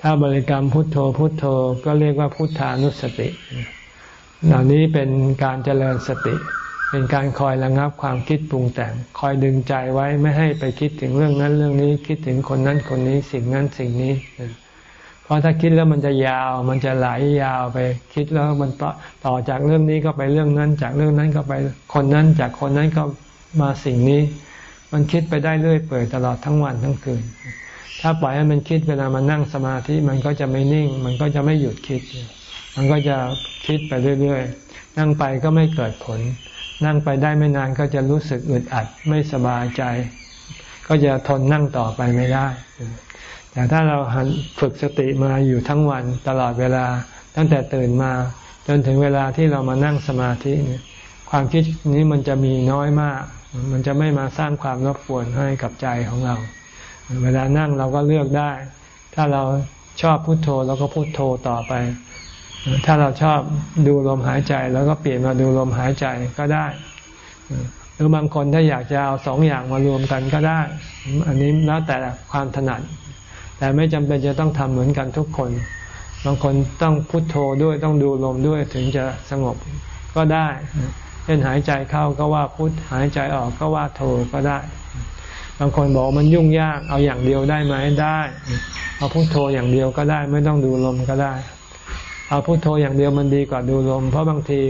ถ้าบริกรรมพุทโธพุทโธก็เรียกว่าพุทธานุสติเหล่านี้เป็นการเจริญสติ เป็นการคอยระงับความคิดปรุงแต่ง คอยดึงใจไว้ไม่ให้ไปคิดถึงเรื่องนั้นเรื่องนี้ คิดถึงคนนั้นคนนี้สิ่งนั้นสิ่งนี้ เพราะถ้าคิดแล้วมันจะยาว มันจะไหลยาวไปคิดแล้วมันต่อต่อจากเรื่องนี้ก็ไปเรื่องนั้น จากเรื่องนั้นก็ไปคนนั้น จากคนนั้นก็มาสิ่งนี้ มันคิดไปได้เรื่อยเปื่อยตลอดทั้งวันทั้งคืน ถ้าปล่อยให้มันคิดเวลามันนั่งสมาธิมันก็จะไม่นิ่ง มันก็จะไม่หยุดคิด มันก็จะคิดไปเรื่อยๆนั่งไปก็ไม่เกิดผล นั่งไปได้ไม่นานก็จะรู้สึกอึดอัดไม่สบายใจ ก็จะทนนั่งต่อไปไม่ได้ แต่ถ้าเราหันฝึกสติมาอยู่ทั้งวันตลอดเวลาตั้งแต่ตื่นมา จนถึงเวลาที่เรามานั่งสมาธิเนี่ยความคิดนี้มันจะมีน้อยมาก มันจะไม่มาสร้างความรบกวนให้กับใจของเรา เวลานั่งเราก็เลือกได้ ถ้าเราชอบพุโทโธเราก็พุโทโธต่อไป ถ้าเราชอบดูลมหายใจแล้วก็เปลี่ยนมาดูลมหายใจก็ได้ หรือบางคนถ้าอยากจะเอาสองอย่างมารวมกันก็ได้ อันนี้แล้วแต่ความถนัด แต่ไม่จำเป็นจะต้องทำเหมือนกันทุกคน บางคนต้องพุโทโธด้วยต้องดูลมด้วยถึงจะสงบก็ได้เช่นหายใจเข้าก็ว่าพุทหายใจออกก็ว่าโทก็ได้ บางคนบอกมันยุ่งยากเอาอย่างเดียวได้ไหมได้เอาพุทโธอย่างเดียวก็ได้ ไม่ต้องดูลมก็ได้ เอาพุทโธอย่างเดียวมันดีกว่าดูลม เพราะบางที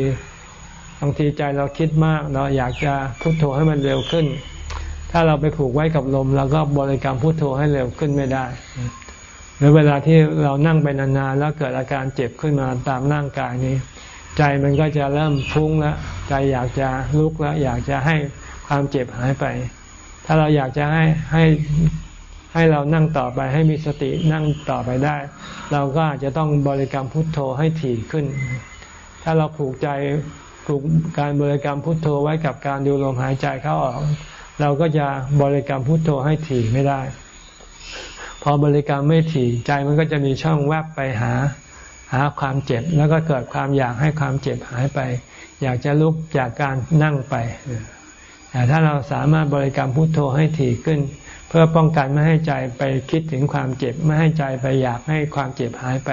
บางทีใจเราคิดมาก เราอยากจะพุทโธให้มันเร็วขึ้น ถ้าเราไปผูกไว้กับลมเราก็บริกรรมพุทโธให้เร็วขึ้นไม่ได้ หรือเวลาที่เรานั่งไปนานๆแล้วเกิดอาการเจ็บขึ้นมาตามร่างกายนี้ ใจมันก็จะเริ่มฟุ้งแล้วใจอยากจะลุกแล้วอยากจะให้ความเจ็บหายไป ถ้าเราอยากจะให้ให้ ให้เรานั่งต่อไปให้มีสตินั่งต่อไปได้ เราก็อาจจะต้องบริกรรมพุทโธให้ถี่ขึ้น ถ้าเราผูกใจผูกการบริกรรมพุทโธไว้กับการดูลมหายใจเข้าออก เราก็จะบริกรรมพุทโธให้ถี่ไม่ได้ พอบริกรรมไม่ถี่ใจมันก็จะมีช่องแวบไปหา หาความเจ็บแล้วก็เกิดความอยากให้ความเจ็บหายไป อยากจะลุกจากการนั่งไปแต่ถ้าเราสามารถบริกรรมพุทโธให้ถี่ขึ้น พื่อป้องกันไม่ให้ใจไปคิดถึงความเจ็บ ไม่ให้ใจไปอยากให้ความเจ็บหายไป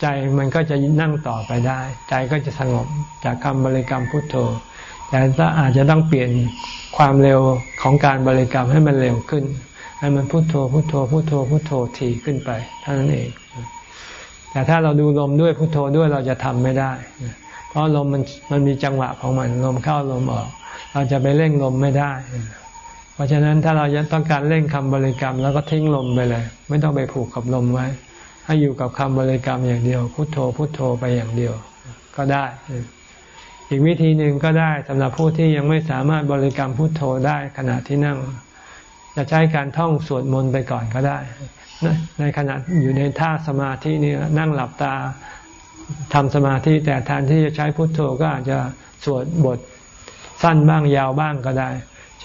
ใจมันก็จะนั่งต่อไปได้ ใจก็จะสงบจากคำบริกรรมพุทโธแต่ถ้าอาจจะต้องเปลี่ยนความเร็วของการบริกรรมให้มันเร็วขึ้น ให้มันพุทโธพุทโธพุทโธพุทโธถี่ขึ้นไปเท่านั้นเอง แต่ถ้าเราดูลมด้วยพุทโธด้วยเราจะทำไม่ได้ เพราะลมมันมันมีจังหวะของมันลมเข้าลมออก เราจะไปเร่งลมไม่ได้ เพราะฉะนั้นถ้าเราต้องการเร่งคำบริกรรม แล้วก็ทิ้งลมไปเลย ไม่ต้องไปผูกกับลมไว้ ให้อยู่กับคำบริกรรมอย่างเดียว พุโทโธพุโทโธไปอย่างเดียว ก็ได้ อีกวิธีหนึ่งก็ได้สำหรับผู้ที่ยังไม่สามารถบริกรรมพุโทโธได้ขณะที่นั่ง จะใช้การท่องสวดมนต์ไปก่อนก็ได้ ในขณะอยู่ในท่าสมาธินี่นั่งหลับตาทำสมาธิแต่แทนที่จะใช้พุทโธก็อาจจะสวดบทสั้นบ้างยาวบ้างก็ได้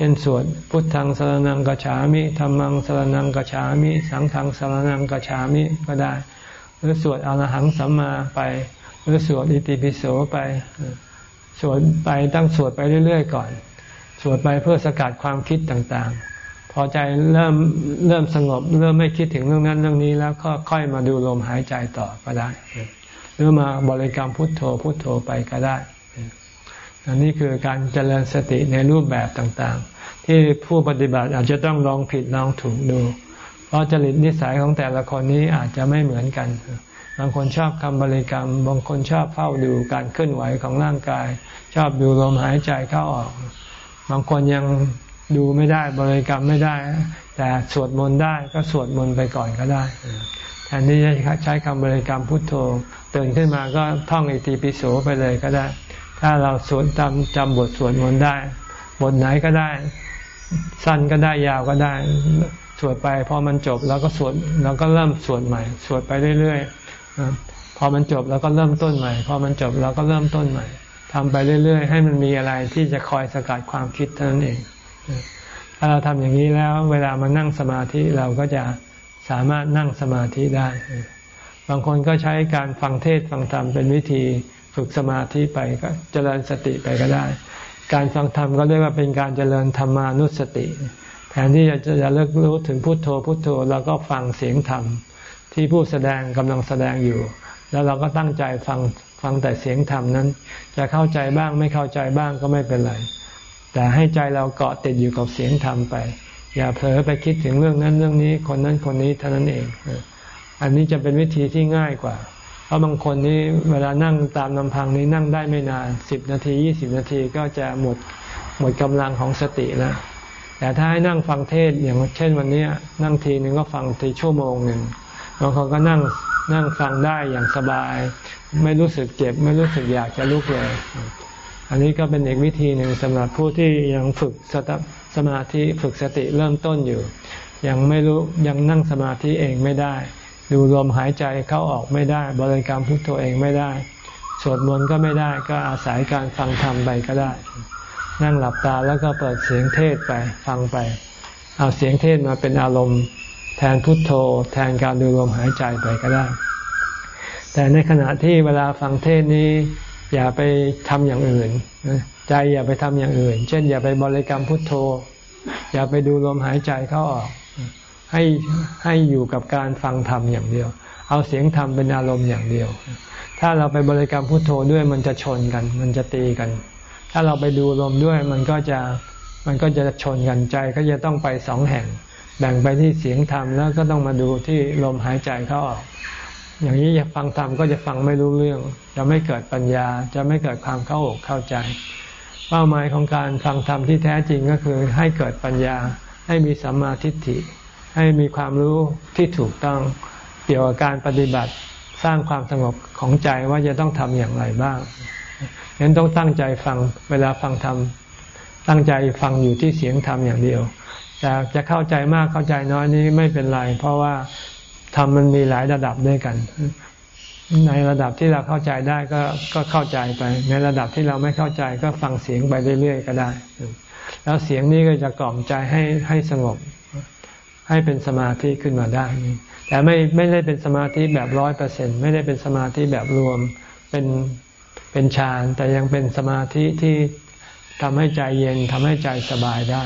ช่นสวดพุทธังสรนังกัจฉามิธรรมังสรนังกัจฉามิ สังฆังสรนังกัจฉามิก็ได้ หรือสวดอรหังสัมมาไป หรือสวดอิติปิโสไป สวดไปตั้งสวดไปเรื่อยๆก่อน สวดไปเพื่อสกัดความคิดต่างๆ พอใจเริ่มเริ่มสงบ เริ่มไม่คิดถึงเรื่องนั้นเรื่องนี้แล้วก็ค่อยมาดูลมหายใจต่อก็ได้ หรือมาบริกรรมพุทโธพุทโธไปก็ได้ อันนี้คือการเจริญสติในรูปแบบต่างๆ ที่ผู้ปฏิบัติอาจจะต้องลองผิดลองถูกดู เพราะจริตนิสัยของแต่ละคนนี้อาจจะไม่เหมือนกัน บางคนชอบคำบริกรรม บางคนชอบเฝ้าดูการเคลื่อนไหวของร่างกาย ชอบดูลมหายใจเข้าออก บางคนยังดูไม่ได้บริกรรมไม่ได้ แต่สวดมนต์ได้ก็สวดมนต์ไปก่อนก็ได้แทนที่จะใช้คำบริกรรมพุทโธตื่นขึ้นมาก็ท่องอิติปิโสไปเลยก็ได้ ถ้าเราสวดจำจำบทสวดมนต์ได้ บทไหนก็ได้ สั้นก็ได้ยาวก็ได้ สวดไปพอมันจบแล้วก็สวดเราก็เริ่มสวดใหม่ สวดไปเรื่อยๆพอมันจบแล้วก็เริ่มต้นใหม่ พอมันจบเราก็เริ่มต้นใหม่ทำไปเรื่อย ๆ ให้มันมีอะไรที่จะคอยสกัดความคิดเท่านั้นเองถ้าเราทำอย่างนี้แล้ว เวลามานั่งสมาธิเราก็จะสามารถนั่งสมาธิได้ บางคนก็ใช้การฟังเทศฟังธรรมเป็นวิธี ฝึกสมาธิไปก็เจริญสติไปก็ได้ การฟังธรรมก็เรียกว่าเป็นการเจริญธรรมานุสติ แทนที่จะจะเลิกรู้ถึงพุทโธพุทโธเราก็ฟังเสียงธรรมที่ผู้แสดงกำลังแสดงอยู่ แล้วเราก็ตั้งใจฟังฟังแต่เสียงธรรมนั้น จะเข้าใจบ้างไม่เข้าใจบ้างก็ไม่เป็นไร แต่ให้ใจเราเกาะติดอยู่กับเสียงธรรมไป อย่าเผลอไปคิดถึงเรื่องนั้นเรื่องนี้คนนั้นคนนี้เท่านั้นเอง อันนี้จะเป็นวิธีที่ง่ายกว่า ราะบางคนนี้เวลานั่งตามลำพังนี้นั่งได้ไม่นานสิบนาทียี่สิบนาทีก็จะหมดหมดกำลังของสติแล้วแต่ถ้าให้นั่งฟังเทศอย่างเช่นวันนี้นั่งทีหนึ่งก็ฟังทีชั่วโมงหนึ่งบางคนก็นั่งนั่งฟังได้อย่างสบาย ไม่รู้สึกเจ็บ ไม่รู้สึกอยากจะลุกเลย อันนี้ก็เป็นอีกวิธีหนึ่งสำหรับผู้ที่ยังฝึกสมาธิฝึกสติเริ่มต้นอยู่ ยังไม่รู้ยังนั่งสมาธิเองไม่ได้ ดูลมหายใจเข้าออกไม่ได้ บริกรรมพุทโธเองไม่ได้ สวดมนต์ก็ไม่ได้ก็อาศัยการฟังธรรมไปก็ได้ นั่งหลับตาแล้วก็เปิดเสียงเทศไปฟังไป เอาเสียงเทศมาเป็นอารมณ์ แทนพุทโธ แทนการดูลมหายใจไปก็ได้ แต่ในขณะที่เวลาฟังเทศนี้ อย่าไปทำอย่างอื่นใจอย่าไปทำอย่างอื่น เช่น อย่าไปบริกรรมพุทโธ อย่าไปดูลมหายใจเข้าออก ให้ให้อยู่กับการฟังธรรมอย่างเดียว เอาเสียงธรรมเป็นอารมณ์อย่างเดียว ถ้าเราไปบริกรรมพุทโธด้วยมันจะชนกัน มันจะตีกัน ถ้าเราไปดูลมด้วยมันก็จะมันก็จะชนกันใจก็จะต้องไปสองแห่ง แบ่งไปที่เสียงธรรมแล้วก็ต้องมาดูที่ลมหายใจเข้าออก อย่างนี้อยากฟังธรรมก็จะฟังไม่รู้เรื่อง จะไม่เกิดปัญญาจะไม่เกิดความเข้าอกเข้าใจ เป้าหมายของการฟังธรรมที่แท้จริงก็คือให้เกิดปัญญาให้มีสัมมาทิฏฐิ ให้มีความรู้ที่ถูกต้องเกี่ยวกับการปฏิบัติสร้างความสงบของใจว่าจะต้องทำอย่างไรบ้างฉะนั้นต้องตั้งใจฟังเวลาฟังธรรมตั้งใจฟังอยู่ที่เสียงธรรมอย่างเดียว แต่จะเข้าใจมากเข้าใจน้อยนี้ไม่เป็นไร เพราะว่าธรรมมันมีหลายระดับด้วยกัน ในระดับที่เราเข้าใจได้ก็ก็เข้าใจไป ในระดับที่เราไม่เข้าใจก็ฟังเสียงไปเรื่อยๆก็ได้ แล้วเสียงนี้ก็จะกล่อมใจให้ให้สงบ ให้เป็นสมาธิขึ้นมาได้ แต่ไม่ไม่ได้เป็นสมาธิแบบร้อยเปอร์เซ็นไม่ได้เป็นสมาธิแบบรวมเป็นเป็นฌานแต่ยังเป็นสมาธิที่ทำให้ใจเย็นทำให้ใจสบายได้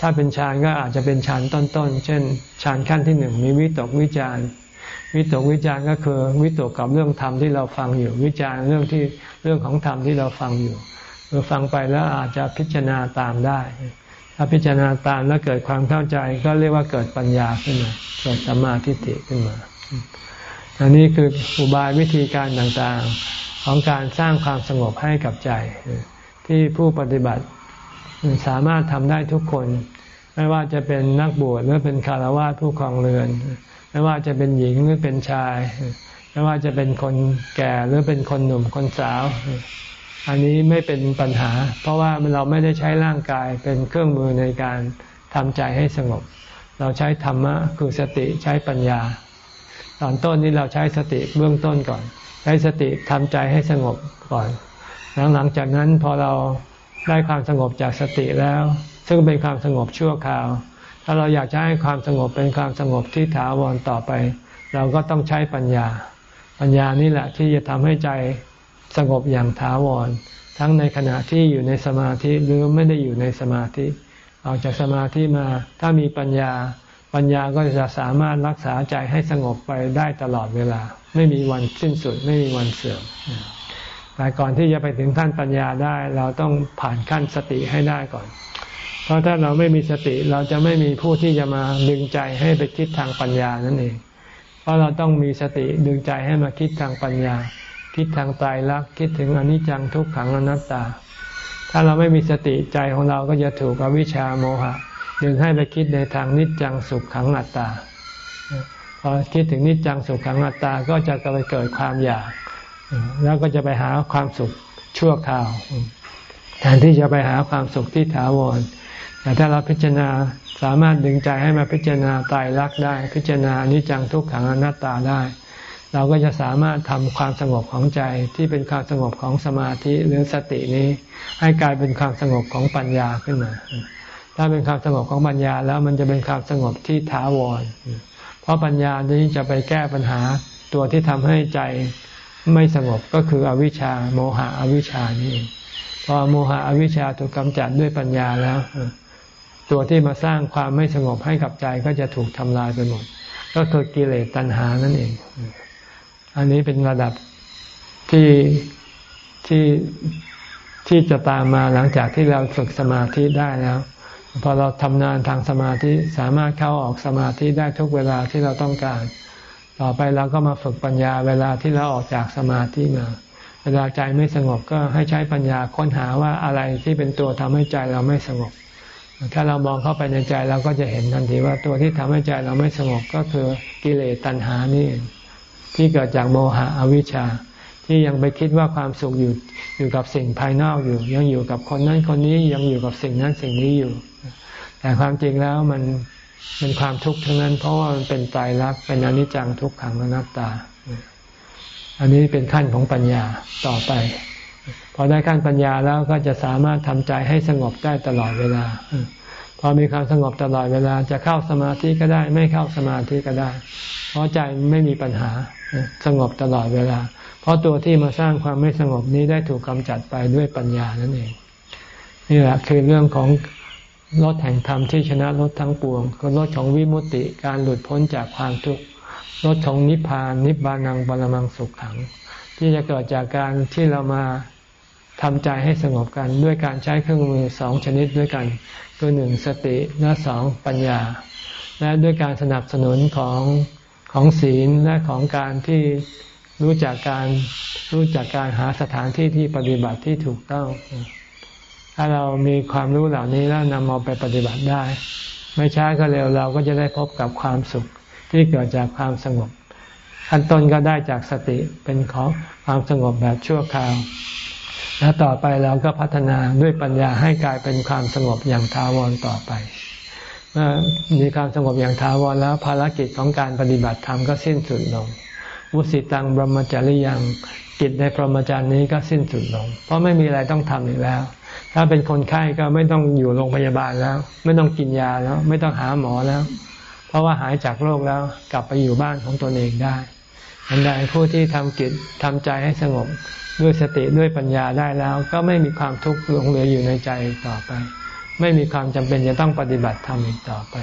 ถ้าเป็นฌานก็อาจจะเป็นฌานต้นๆ เช่นฌานขั้นที่หนึ่งมีวิตกวิจารวิตกวิจารก็คือวิตกกับเรื่องธรรมที่เราฟังอยู่ วิจารเรื่องที่เรื่องของธรรมที่เราฟังอยู่เราฟังไปแล้วอาจจะพิจารณาตามได้ ถ้าพิจารณาตามแล้วเกิดความเข้าใจก็เรียกว่าเกิดปัญญาขึ้นมาเกิดสัมมาทิฏฐิขึ้นมา อันนี้คืออุบายวิธีการต่างๆ ของการสร้างความสงบให้กับใจ ที่ผู้ปฏิบัติสามารถทำได้ทุกคน ไม่ว่าจะเป็นนักบวชหรือเป็นคารวะผู้ครองเรือน ไม่ว่าจะเป็นหญิงหรือเป็นชาย ไม่ว่าจะเป็นคนแก่หรือเป็นคนหนุ่มคนสาว อันนี้ไม่เป็นปัญหา เพราะว่าเราไม่ได้ใช้ร่างกายเป็นเครื่องมือในการทำใจให้สงบ เราใช้ธรรมะคือสติใช้ปัญญา ตอนต้นนี้เราใช้สติเบื้องต้นก่อน ใช้สติทำใจให้สงบก่อนหลังจากนั้นพอเราได้ความสงบจากสติแล้ว ซึ่งเป็นความสงบชั่วคราว ถ้าเราอยากจะให้ความสงบเป็นความสงบที่ถาวรต่อไป เราก็ต้องใช้ปัญญา ปัญญานี่แหละที่จะทำให้ใจ สงบอย่างถาวร ทั้งในขณะที่อยู่ในสมาธิหรือไม่ได้อยู่ในสมาธิ ออกจากสมาธิมาถ้ามีปัญญา ปัญญาก็จะสามารถรักษาใจให้สงบไปได้ตลอดเวลา ไม่มีวันสิ้นสุดไม่มีวันเสื่อมแต่ก่อนที่จะไปถึงขั้นปัญญาได้เราต้องผ่านขั้นสติให้ได้ก่อน เพราะถ้าเราไม่มีสติเราจะไม่มีผู้ที่จะมาดึงใจให้ไปคิดทางปัญญานั่นเอง เพราะเราต้องมีสติดึงใจให้มาคิดทางปัญญา คิดทางตายรักคิดถึงอนิจจังทุกขังอนัตตา ถ้าเราไม่มีสติใจของเราก็จะถูกอวิชชาโมหะดึงให้ไปคิดในทางนิจจังสุขขังอัตตาพอคิดถึงนิจจังสุขขังอัตตาก็จะไปเกิดความอยาก แล้วก็จะไปหาความสุขชั่วคราวแทนที่จะไปหาความสุขที่ถาวรแต่ถ้าเราพิจารณาสามารถดึงใจให้มาพิจารณาตายรักได้ พิจารณาอนิจจังทุกขังอนัตตาได้ เราก็จะสามารถทำความสงบของใจที่เป็นความสงบของสมาธิหรือสตินี้ ให้กลายเป็นความสงบของปัญญาขึ้นมา ถ้าเป็นความสงบของปัญญาแล้วมันจะเป็นความสงบที่ถาวร เพราะปัญญานี้จะไปแก้ปัญหาตัวที่ทำให้ใจไม่สงบก็คืออวิชชาโมหะอวิชชานี่พอโมหะอวิชชาถูกกำจัดด้วยปัญญาแล้วตัวที่มาสร้างความไม่สงบให้กับใจก็จะถูกทำลายไปหมด ก็คือกิเลสตัณหานั่นเอง อันนี้เป็นระดับที่ที่ที่จะตามมาหลังจากที่เราฝึกสมาธิได้แล้วพอเราทำงานทางสมาธิสามารถเข้าออกสมาธิได้ทุกเวลาที่เราต้องการ ต่อไปเราก็มาฝึกปัญญาเวลาที่เราออกจากสมาธิมา เวลาใจไม่สงบก็ให้ใช้ปัญญาค้นหาว่าอะไรที่เป็นตัวทำให้ใจเราไม่สงบ ถ้าเรามองเข้าไปในใจเราก็จะเห็นทันทีว่าตัวที่ทำให้ใจเราไม่สงบก็คือกิเลสตัณหานี่ ที่เกิดจากโมหะอวิชชา ที่ยังไปคิดว่าความสุขอยู่อยู่กับสิ่งภายนอกอยู่ ยังอยู่กับคนนั้นคนนี้ยังอยู่กับสิ่งนั้นสิ่งนี้อยู่ แต่ความจริงแล้วมันเป็นความทุกข์ทั้งนั้น เพราะว่ามันเป็นตายรักเป็นอนิจจังทุกขังอนัตตา อันนี้เป็นขั้นของปัญญาต่อไป พอได้ขั้นปัญญาแล้วก็จะสามารถทำใจให้สงบได้ตลอดเวลาพอมีความสงบตลอดเวลาจะเข้าสมาธิก็ได้ ไม่เข้าสมาธิก็ได้ เพราะใจไม่มีปัญหา สงบตลอดเวลา เพราะตัวที่มาสร้างความไม่สงบนี้ได้ถูกกำจัดไปด้วยปัญญานั่นเอง นี่แหละคือเรื่องของรถแห่งธรรมที่ชนะรถทั้งปวงคือรถของวิมุตติการหลุดพ้นจากความทุกข์รถของนิพพานนิบานังบาลมังสุขขัง ที่จะเกิดจากการที่เรามาทำใจให้สงบกันด้วยการใช้เครื่องมือสองชนิดด้วยกันคือหนึ่งสติและสองปัญญา และด้วยการสนับสนุนของ ของศีลและของการที่รู้จักการรู้จักการหาสถานที่ที่ปฏิบัติที่ถูกต้อง ถ้าเรามีความรู้เหล่านี้แล้วนำเอาไปปฏิบัติได้ ไม่ช้าก็เร็วเราก็จะได้พบกับความสุขที่เกิดจากความสงบขั้นต้นก็ได้จากสติเป็นของความสงบแบบชั่วคราว แล้วต่อไปเราก็พัฒนาด้วยปัญญาให้กลายเป็นความสงบอย่างทาวรต่อไป มีความสงบอย่างทาวรแล้วภารกิจของการปฏิบัติธรรมก็สิ้นสุดลงวุสิตังบรมจาริยังกิจในพรหมจารย์นี้ก็สิ้นสุดลง เพราะไม่มีอะไรต้องทำอีกแล้ว ถ้าเป็นคนไข้ก็ไม่ต้องอยู่โรงพยาบาลแล้ว ไม่ต้องกินยาแล้ว ไม่ต้องหาหมอแล้ว เพราะว่าหายจากโรคแล้วกลับไปอยู่บ้านของตนเองได้อันใดผู้ที่ทำกิจทำใจให้สงบด้วยสติด้วยปัญญาได้แล้ว ก็ไม่มีความทุกข์หลงเหลืออยู่ในใจต่อไป ไม่มีความจำเป็นจะต้องปฏิบัติธรรมอีกต่อไป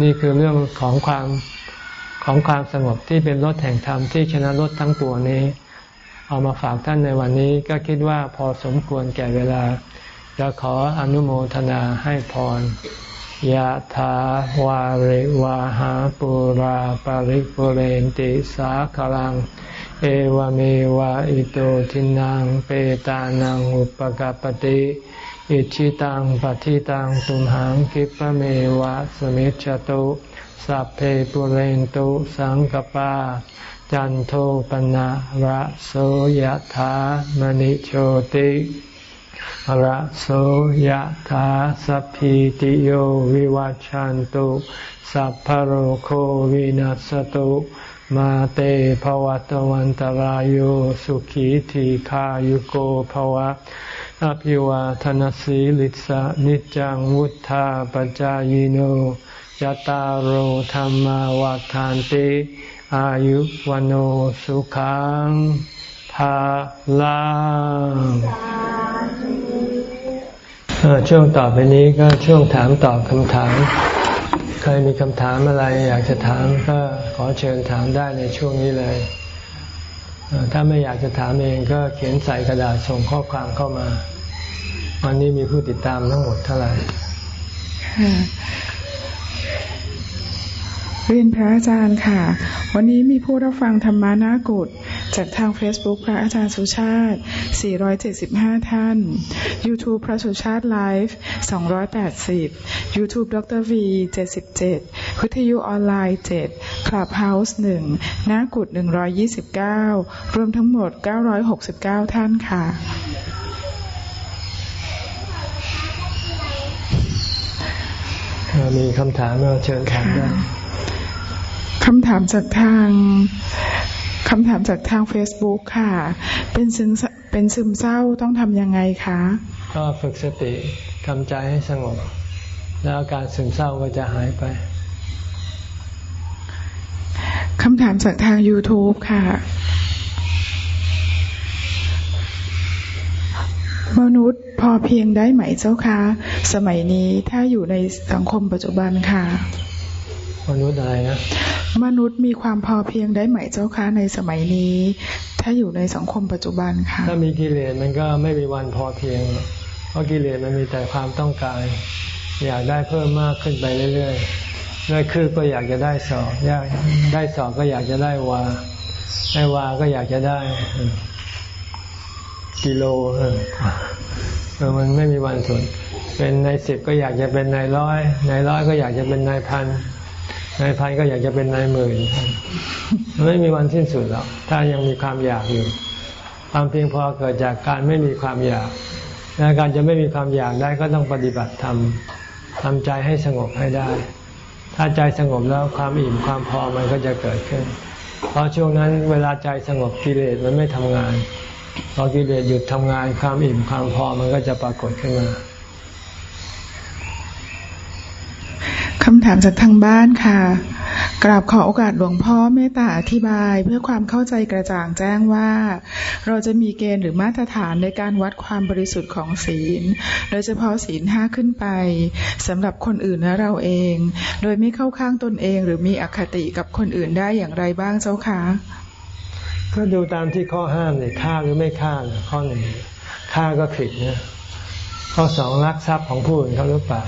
นี่คือเรื่องของความของความสงบที่เป็นรถแห่งธรรมที่ชนะรถทั้งปวนี้ เอามาฝากท่านในวันนี้ก็คิดว่าพอสมควรแก่เวลาจะขออนุโมทนาให้พรยะถาวาริวาหาปุราปาริปุเรนติสาคลัง เอวเมวะอิโตทินังเปตานังอุปกปติ อิชิตังปฏิตังตุมหังคิปเมวะสมิจจตุสัพเพปุเรนตุสังกปา จันโทปนะระโสยถามณิโชติระโสยถาสัพพิติโยวิวัจจันตุสัพพโรโควินัสตุมาเตภวัตวันตารโยสุขีทีขายุโกภวะ อภิวาทนสีลิสะนิจังวุธาปจายโนจตารโหธรรมวาทานติ อายุวันโอสุขังภาลังช่วงต่อไปนี้ก็ช่วงถามตอบคำถาม ใครมีคำถามอะไรอยากจะถามก็ขอเชิญถามได้ในช่วงนี้เลย ถ้าไม่อยากจะถามเองก็เขียนใส่กระดาษส่งข้อความเข้ามา วันนี้มีผู้ติดตามทั้งหมดเท่าไหร่เรียนพระอาจารย์ค่ะ วันนี้มีผู้รับฟังธรรมานากุฏ จากทาง Facebook พระอาจารย์สุชาติ 475 ท่าน YouTube พระสุชาติไลฟ์280 YouTube ดร V 77 วิทยุออนไลน์ 7 Clubhouse 1นากุฏ129 รวมทั้งหมด 969 ท่านค่ะมีคำถามเราเชิญถามได้คำถามจากทาง คำถามจากทาง Facebook ค่ะ เป็นซึมเป็นซึมเศร้าต้องทำยังไงคะ ก็ฝึกสติทำใจให้สงบ แล้วอาการซึมเศร้าก็จะหายไปคำถามจากทาง YouTube ค่ะมนุษย์พอเพียงได้ไหมเจ้าคะ สมัยนี้ถ้าอยู่ในสังคมปัจจุบันค่ะ มนุษย์อะไรนะ มนุษย์มีความพอเพียงได้ไหมเจ้าคะในสมัยนี้ ถ้าอยู่ในสังคมปัจจุบันค่ะ ถ้ามีกิเลสมันก็ไม่มีวันพอเพียง เพราะกิเลสมันมีแต่ความต้องการ อยากได้เพิ่มมากขึ้นไปเรื่อยๆได้คือก็อยากจะได้สอบอยากได้สอบก็อยากจะได้วา ได้วาก็อยากจะได้ กิโลเออมันไม่มีวันสุดเป็นในสิบก็อยากจะเป็นในร้อยในร้อยก็อยากจะเป็นในพัน นายพันก็อยากจะเป็นนายหมื่นไม่มีวันสิ้นสุดหรอกถ้ายังมีความอยากอยู่ ความเพียงพอเกิดจากการไม่มีความอยากและการจะไม่มีความอยากได้ก็ต้องปฏิบัติธรรมทำใจให้สงบให้ได้ ถ้าใจสงบแล้วความอิ่มความพอมันก็จะเกิดขึ้น เพราะช่วงนั้นเวลาใจสงบกิเลสมันไม่ทำงานพอกิเลสหยุดทำงานความอิ่มความพอมันก็จะปรากฏขึ้นมาำถามจากทางบ้านค่ะ กราบขอโอกาสหลวงพ่อเมตตาอธิบาย เพื่อความเข้าใจกระจ่างแจ้งว่า เราจะมีเกณฑ์หรือมาตรฐานในการวัดความบริสุทธิ์ของศีล โดยเฉพาะศีลห้าขึ้นไปสำหรับคนอื่นและเราเอง โดยไม่เข้าข้างตนเองหรือมีอคติกับคนอื่นได้อย่างไรบ้างเจ้าคะก็ดูตามที่ข้อห้ามเลยฆ่าหรือไม่ฆ่าข้อหนึ่งฆ่าก็ผิดนะข้อสองรักทรัพย์ของผู้อื่นเขาหรือเปล่า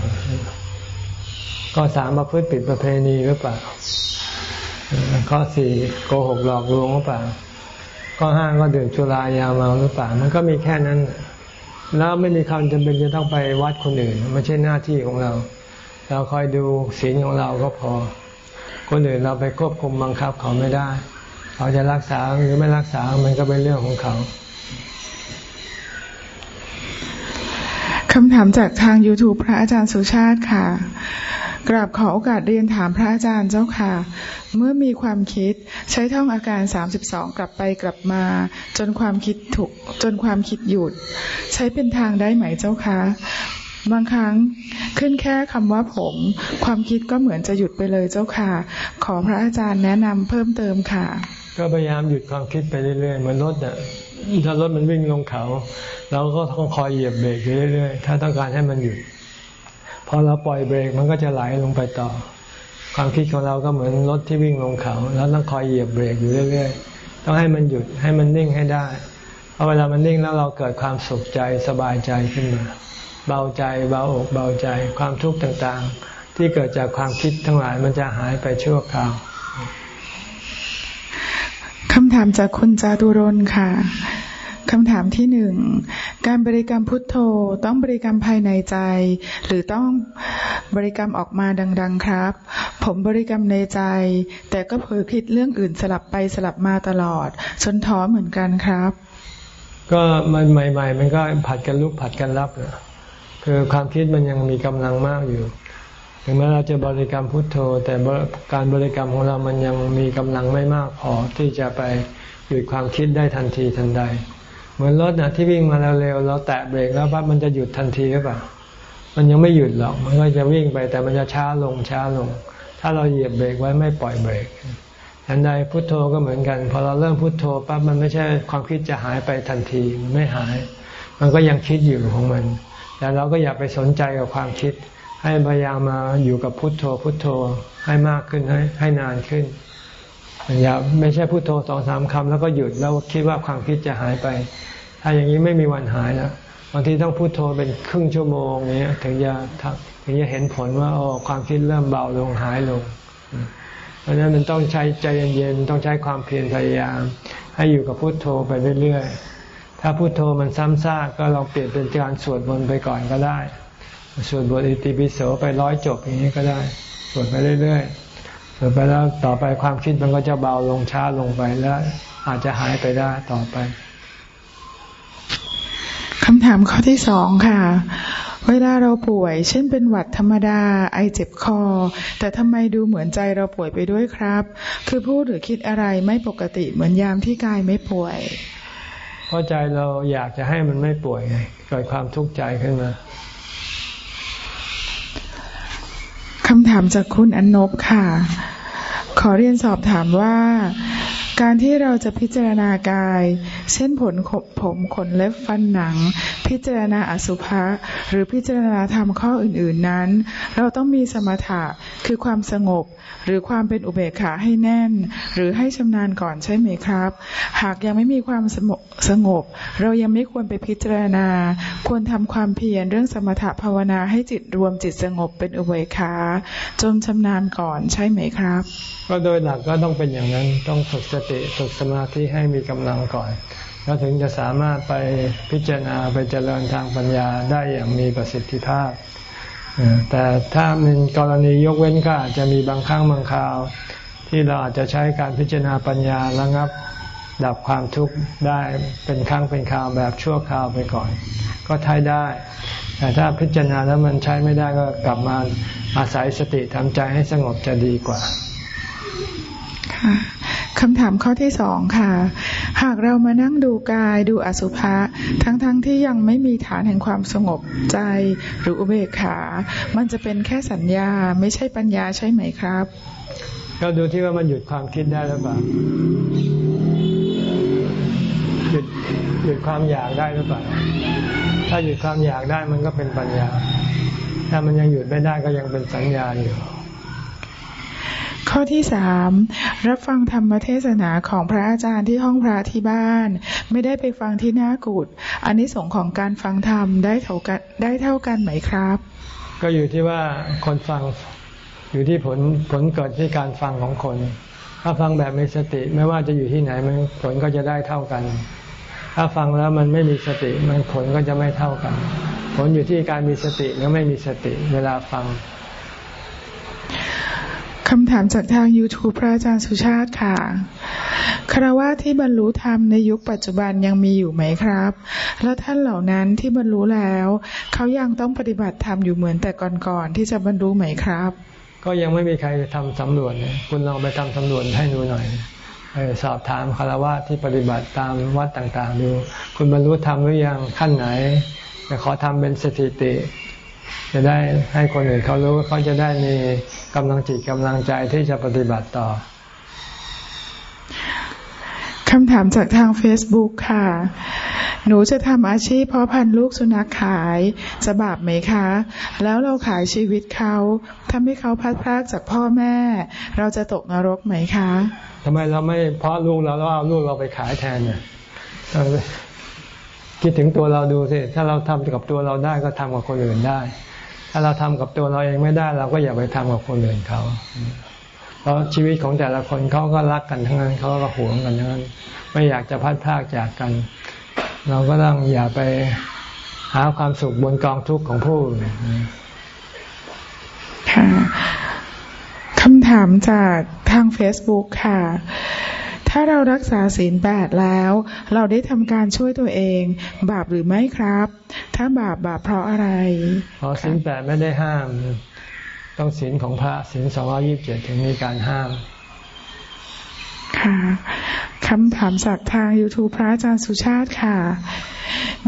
ข้อสามมาพฤติผิดประเพณีหรือเปล่า ข้อสี่โกหกหลอกลวงหรือเปล่า ข้อห้าก็ดื่มชุรายาเมาหรือเปล่า มันก็มีแค่นั้น แล้วไม่มีความจำเป็นจะต้องไปวัดคนอื่นไม่ใช่หน้าที่ของเรา เราคอยดูศีลของเราก็พอ คนอื่นเราไปควบคุมบังคับเขาไม่ได้เขาจะรักษาหรือไม่รักษา มันก็เป็นเรื่องของเขาคำถามจากทาง YouTube พระอาจารย์สุชาติค่ะ กราบขอโอกาสเรียนถามพระอาจารย์เจ้าค่ะ เมื่อมีความคิดใช้ท่องอาการ 32 กลับไปกลับมา จนความคิดถูกจนความคิดหยุด ใช้เป็นทางได้ไหมเจ้าคะบางครั้งขึ้นแค่คำว่าผม ความคิดก็เหมือนจะหยุดไปเลยเจ้าค่ะ ขอพระอาจารย์แนะนำเพิ่มเติมค่ะ ก็พยายามหยุดความคิดไปเรื่อยๆเหมือนรถอะถ้ารถมันวิ่งลงเขา เราก็ต้องคอยเหยียบเบรกเรื่อยๆ ถ้าต้องการให้มันหยุด อเราปล่อยเบรกมันก็จะไหลลงไปต่อ ความคิดของเราก็เหมือนรถที่วิ่งลงเขา แล้วต้องคอยเหยียบเบรกอยู่เรื่อยๆ ต้องให้มันหยุดให้มันนิ่งให้ได้พอเวลามันนิ่งแล้วเราเกิดความสุขใจสบายใจขึ้นมา เบาใจเบาอกเบาใจ ความทุกข์ต่างๆ ที่เกิดจากความคิดทั้งหลายมันจะหายไปชั่วคราวคำถามจากคุณจาตุรนค่ะ คำถามที่หนึ่งการบริกรรมพุทโธต้องบริกรรมภายในใจ หรือต้องบริกรรมออกมาดัง ๆครับ ผมบริกรรมในใจ แต่ก็เผลอคิดเรื่องอื่นสลับไปสลับมาตลอดจนท้อเหมือนกันครับ ก็มันใหม่ ๆ มันก็ผัดกันลุกผัดกันรับนะคือความคิดมันยังมีกำลังมากอยู่ ถึงแม้เราจะบริกรรมพุทโธ แต่การบริกรรมของเรามันยังมีกำลังไม่มากพอที่จะไปหยุดความคิดได้ทันทีทันใด เหมือนรถนะที่วิ่งมาเร็วๆเราแตะเบรกแล้วปั๊บมันจะหยุดทันทีหรือเปล่า มันยังไม่หยุดหรอกมันก็จะวิ่งไปแต่มันจะช้าลงช้าลง ถ้าเราเหยียบเบรกไว้ไม่ปล่อยเบรกอันใดพุทโธก็เหมือนกัน พอเราเริ่มพุทโธปั๊บมันไม่ใช่ความคิดจะหายไปทันทีไม่หาย มันก็ยังคิดอยู่ของมัน แต่เราก็อย่าไปสนใจกับความคิด ให้พยายามมาอยู่กับพุทโธพุทโธให้มากขึ้นให้ให้นานขึ้น อย่าไม่ใช่พุโทสองสามคำแล้วก็หยุดแล้วคิดว่าความคิดจะหายไป ถ้าอย่างนี้ไม่มีวันหายนะบางทีต้องพุโทเป็นครึ่งชั่วโมงเนี้ยถึงจะถึงจะเห็นผลว่าโอ๋อความคิดเริ่มเบาลงหายลง เพราะฉะนั้นมันต้องใช้ใจเย็นๆต้องใช้ความเพียรพยายาม ให้อยู่กับพุโทโธไปเรื่อยๆถ้าพุโทโธมันซ้ำซากก็เราเปลี่ยนเป็นการสวดมนต์ไปก่อนก็ได้สวดบทอิติปิโสไปร้อยจบอย่างนี้ก็ได้สวดไปเรื่อยๆ ต่อไปแล้วต่อไปความคิดมันก็จะเบาลงช้าลงไปแล้ว อาจจะหายไปได้ต่อไปคำถามข้อที่สองค่ะ เวลาเราป่วย เช่นเป็นหวัดธรรมดา ไอเจ็บคอ แต่ทำไมดูเหมือนใจเราป่วยไปด้วยครับ คือพูดหรือคิดอะไรไม่ปกติเหมือนยามที่กายไม่ป่วย เพราะใจเราอยากจะให้มันไม่ป่วยไงเกิดความทุกข์ใจขึ้นมา คำถามจากคุณอนนบค่ะ ขอเรียนสอบถามว่า การที่เราจะพิจารณากาย เช่นผลผมขนเล็บฟันหนัง พิจารณาอสุภะหรือพิจารณาธรรมข้ออื่น ๆนั้น เราต้องมีสมถะคือความสงบ หรือความเป็นอุเบกขาให้แน่น หรือให้ชำนาญก่อนใช่ไหมครับ หากยังไม่มีความสงบเรายังไม่ควรไปพิจารณา ควรทำความเพียรเรื่องสมถะภาวนาให้จิตรวมจิตสงบเป็นอุเบกขาจนชำนาญก่อนใช่ไหมครับ ก็โดยหลักก็ต้องเป็นอย่างนั้นต้องฝึกสติฝึกสมาธิให้มีกำลังก่อน แล้วถึงจะสามารถไปพิจารณาไปเจริญทางปัญญาได้อย่างมีประสิทธิภาพ แต่ถ้าเป็นกรณียกเว้นก็อาจจะมีบางครั้งบางคราว ที่เราอาจจะใช้การพิจารณาปัญญาระงับดับความทุกข์ได้เป็นครั้งเป็นคราวแบบชั่วคราวไปก่อน ก็ใช้ได้ แต่ถ้าพิจารณาแล้วมันใช้ไม่ได้ก็กลับมาอาศัยสติทำใจให้สงบจะดีกว่า ค่ะคำถามข้อที่สองค่ะ หากเรามานั่งดูกายดูอสุภะทั้งๆทที่ยังไม่มีฐานแห่งความสงบใจหรืออุเบกขา มันจะเป็นแค่สัญญาไม่ใช่ปัญญาใช่ไหมครับ ก็ดูที่ว่ามันหยุดความคิดได้หรือเปล่าหยุดหยุดความอยากได้หรือเปล่า ถ้าหยุดความอยากได้มันก็เป็นปัญญา ถ้ามันยังหยุดไม่ได้ก็ยังเป็นสัญญาอยู่ ข้อที่สามรับฟังธรรมเทศนาของพระอาจารย์ที่ห้องพระที่บ้าน ไม่ได้ไปฟังที่หน้ากุฏอันนี้สงของการฟังธรรมได้เท่ากันได้เท่ากันไหมครับ ก็อยู่ที่ว่าคนฟังอยู่ที่ผลผลเกิดที่การฟังของคน ถ้าฟังแบบมีสติไม่ว่าจะอยู่ที่ไหนมันผลก็จะได้เท่ากัน ถ้าฟังแล้วมันไม่มีสติมันผลก็จะไม่เท่ากัน ผลอยู่ที่การมีสติหรือไม่มีสติเวลาฟัง คำถามจากทาง YouTube พระอาจารย์สุชาติค่ะ คารวะที่บรรลุธรรมในยุคปัจจุบันยังมีอยู่ไหมครับ แล้วท่านเหล่านั้นที่บรรลุแล้ว เขายังต้องปฏิบัติธรรมอยู่เหมือนแต่ก่อนๆที่จะบรรลุไหมครับ ก็ยังไม่มีใครทำสำรวจคุณลองไปทำสำรวจให้ดูหน่อยสอบถามคารวะที่ปฏิบัติตามวัดต่างๆดู คุณบรรลุธรรมหรือยังขั้นไหนจะขอทำเป็นสถิติ จะได้ให้คนอื่นเขารู้เขาจะได้มี กำลังจิตกำลังใจที่จะปฏิบัติต่อคำถามจากทาง Facebook ค่ะ หนูจะทำอาชีพเพาะพันธุ์ลูกสุนัขขายจะบาปไหมคะ แล้วเราขายชีวิตเขาทำให้เขาพัดพรากจากพ่อแม่ เราจะตกนรกไหมคะทำไมเราไม่เพาะลูกเราแล้วเอาลูกเราไปขายแทนเนี่ยคิดถึงตัวเราดูสิ ถ้าเราทำกับตัวเราได้ก็ทำกับคนอื่นได้ ถ้าเราทำกับตัวเราเองไม่ได้ เราก็อย่าไปทำกับคนอื่นเขาเพราะชีวิตของแต่ละคนเขาก็รักกันทั้งนั้นเขาก็หวงกันทั้งนั้น ไม่อยากจะพัดพากจากกัน เราก็ต้องอย่าไปหาความสุขบนกองทุกข์ของผู้อื่นค่ะคำถามจากทาง Facebook ค่ะ ถ้าเรารักษาศีลแปดแล้ว เราได้ทำการช่วยตัวเอง บาปหรือไม่ครับ ถ้าบาปบาปเพราะอะไรอ๋อศีลแปดไม่ได้ห้าม ต้องศีลของพระศีลสองร้อยี่บเจ็ดถึงมีการห้าม ค่ะคำถามจากทาง YouTube พระอาจารย์สุชาติค่ะ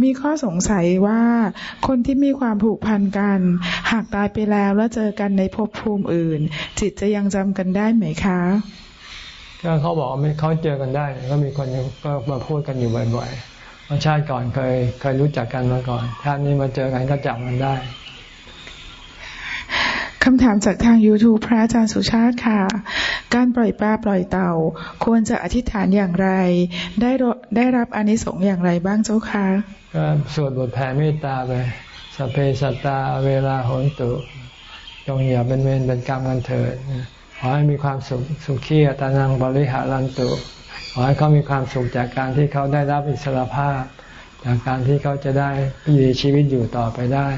มีข้อสงสัยว่าคนที่มีความผูกพันกัน หากตายไปแล้วแล้วเจอกันในภพภูมิอื่น จิตจะยังจำกันได้ไหมคะ ก็เขาบอกว่าเขาเจอกันได้ ก็มีคนก็มาพูดกันอยู่บ่อยๆว่าชาติก่อนเคยเคยรู้จักกันมาก่อนชาตินี้มาเจอกันก็จับมันได้คำถามจากทาง YouTube พระอาจารย์สุชาติค่ะ การปล่อยปลาปล่อยเต่า ควรจะอธิษฐานอย่างไร ได้ได้รับอนิสงส์อย่างไรบ้างเจ้าคะก็สวดบทแผ่เมตตาไปสเพสัตตาเวลาโหนตุจงอย่าเป็นเวรเป็นกรรมกันเถิด ขอให้มีความสุขสุขีตานังบริหารันตุขอให้เขามีความสุขจากการที่เขาได้รับอิสรภาพ จากการที่เขาจะได้มีชีวิตอยู่ต่อไปได้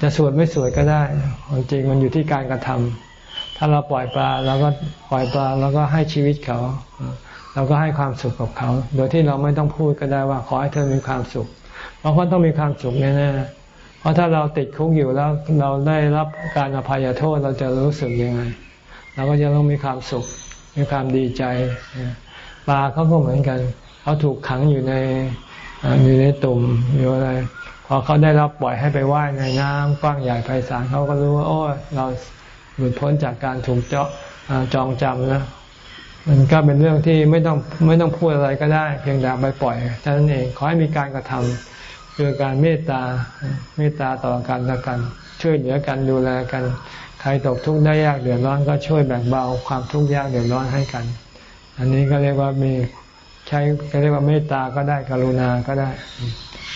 จะสวดไม่สวดก็ได้ควจริงมันอยู่ที่การกระทำถ้าเราปล่อยปลาเราก็ปล่อยปลาแล้วก็ให้ชีวิตเขา เราก็ให้ความสุขกับเขา โดยที่เราไม่ต้องพูดก็ได้ว่า ขอให้เธอมีความสุขเพราะเขาต้องมีความสุขแน่ๆ เพราะถ้าเราติดคุกอยู่แล้วเราได้รับการอภัยโทษเราจะรู้สึกยังไง เราก็จะต้องมีความสุขมีความดีใจปลาเขาก็เหมือนกัน เขาถูกขังอยู่ในอยู่ในตุ่มอยู่อะไรพอเขาได้รับปล่อยให้ไปว่ายในน้ำกว้างใหญ่ไพศาลเขาก็รู้ว่า โอ้เราหลุดพ้นจากการถูกเจาะจองจำนะมันก็เป็นเรื่องที่ไม่ต้องไม่ต้องพูดอะไรก็ได้ เพียงแต่ไปปล่อยเท่านั้นเองขอให้มีการกระทำ คือการเมตตาเมตตาต่อกันและกัน ช่วยเหลือกันดูแลกัน ใครตกทุกข์ได้ยากเดือดร้อนก็ช่วยแบ่งเบาความทุกข์ยากเดือดร้อนให้กัน อันนี้ก็เรียกว่ามีใช้ก็เรียกว่าเมตตาก็ได้กรุณาก็ได้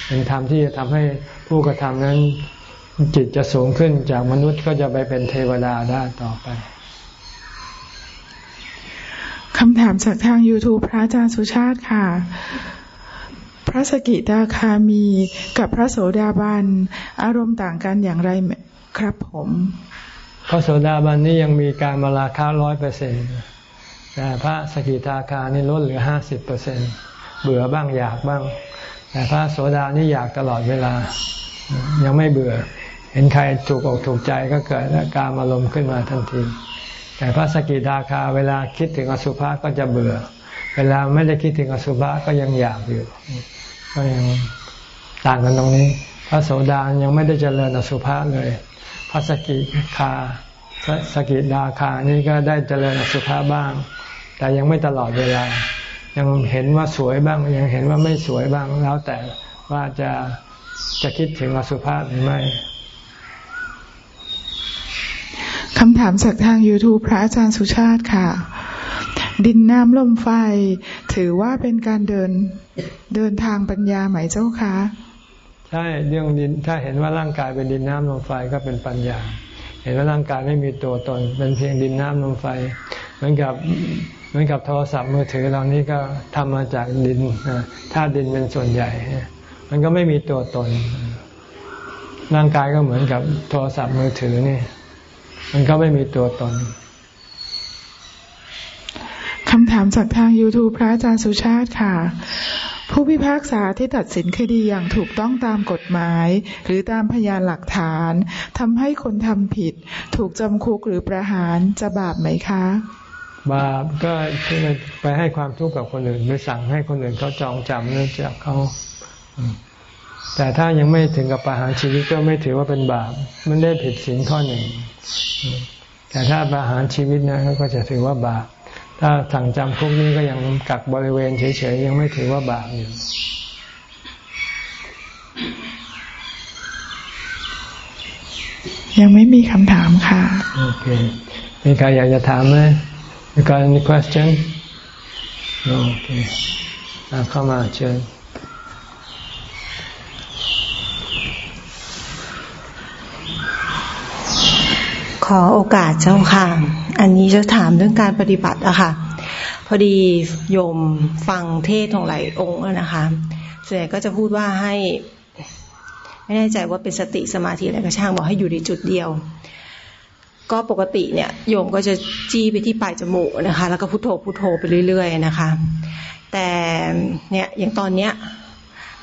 เป็นธรรมที่จะทำให้ผู้กระทำนั้นจิตจะสูงขึ้นจากมนุษย์ก็จะไปเป็นเทวดาได้ต่อไปคำถามจากทาง YouTube พระอาจารย์สุชาติค่ะ พระสกิทาคามี กับพระโสดาบันอารมณ์ต่างกันอย่างไรครับผม พระโสดาบันนี่ยังมีการมาราคาร้อยเปอร์เซ็นต์แต่พระสกิทาคานี่ลดเหลือห้าสิบเปอร์เซ็นตเบื่อบ้างอยากบ้าง แต่พระโสดานี่อยากตลอดเวลา ยังไม่เบื่อ เห็นใครถูกอกถูกใจก็เกิดการอารมณ์ขึ้นมาทันทีแต่พระสกิทาคาเวลาคิดถึงอสุภะก็จะเบื่อ เวลาไม่ได้คิดถึงอสุภะก็ยังอยากอยู่ ก็ยังต่างกันตรงนี้ พระโสดายังไม่ได้เจริญอสุภะเลย พระสกิคาพระสกิดาคานี่ก็ได้เจริญอสุภะบ้าง แต่ยังไม่ตลอดเวลา ยังเห็นว่าสวยบ้าง ยังเห็นว่าไม่สวยบ้าง แล้วแต่ว่าจะจะคิดถึงอสุภะหรือไม่คำถามจากทาง YouTube พระอาจารย์สุชาติค่ะ ดินน้ำลมไฟ ถือว่าเป็นการเดินเดินทางปัญญาไหมเจ้าคะใช่เรื่องดินถ้าเห็นว่าร่างกายเป็นดินน้ำลมไฟก็เป็นปัญญา เห็นว่าร่างกายไม่มีตัวตน เป็นเพียงดินน้ำลมไฟ เหมือนกับเหมือนกับโทรศัพท์มือถือเรานี้ก็ทำมาจากดินถ้าดินเป็นส่วนใหญ่ มันก็ไม่มีตัวตน ร่างกายก็เหมือนกับโทรศัพท์มือถือนี่ มันก็ไม่มีตัวตน คำถามจากทาง YouTube พระอาจารย์สุชาติค่ะ ผู้พิพากษาที่ตัดสินคดีอย่างถูกต้องตามกฎหมาย หรือตามพยานหลักฐานทำให้คนทำผิด ถูกจำคุกหรือประหารจะบาปไหมคะ บาปก็ที่ไปให้ความทุกข์กับคนอื่นไปสั่งให้คนอื่นเขาจองจำเนื่องจากเขาแต่ถ้ายังไม่ถึงกับประหารชีวิตก็ไม่ถือว่าเป็นบาป มันได้ผิดศีลข้อหนึ่งแต่ถ้าประหารชีวิตนะก็จะถือว่าบาป ถ้าสั่งจำคุกนี้ก็ยังกักบริเวณเฉยๆยังไม่ถือว่าบาปอยู่ยังไม่มีคำถามค่ะ โอเค มีใครอยากจะถามไหม มีใครมี question โอเคเข้ามาเชิญขอโอกาสเจ้าค่ะ อันนี้จะถามเรื่องการปฏิบัติอะค่ะ พอดีโยมฟังเทศของหลายองค์นะคะส่วนใหญ่ก็จะพูดว่าให้ ไม่แน่ใจว่าเป็นสติสมาธิอะไรก็ช่างบอกให้อยู่ในจุดเดียว ก็ปกติเนี่ย โยมก็จะจี้ไปที่ปลายจมูกนะคะ แล้วก็พุโทโธพุโทโธไปเรื่อย ๆ นะคะ แต่เนี่ยอย่างตอนเนี้ย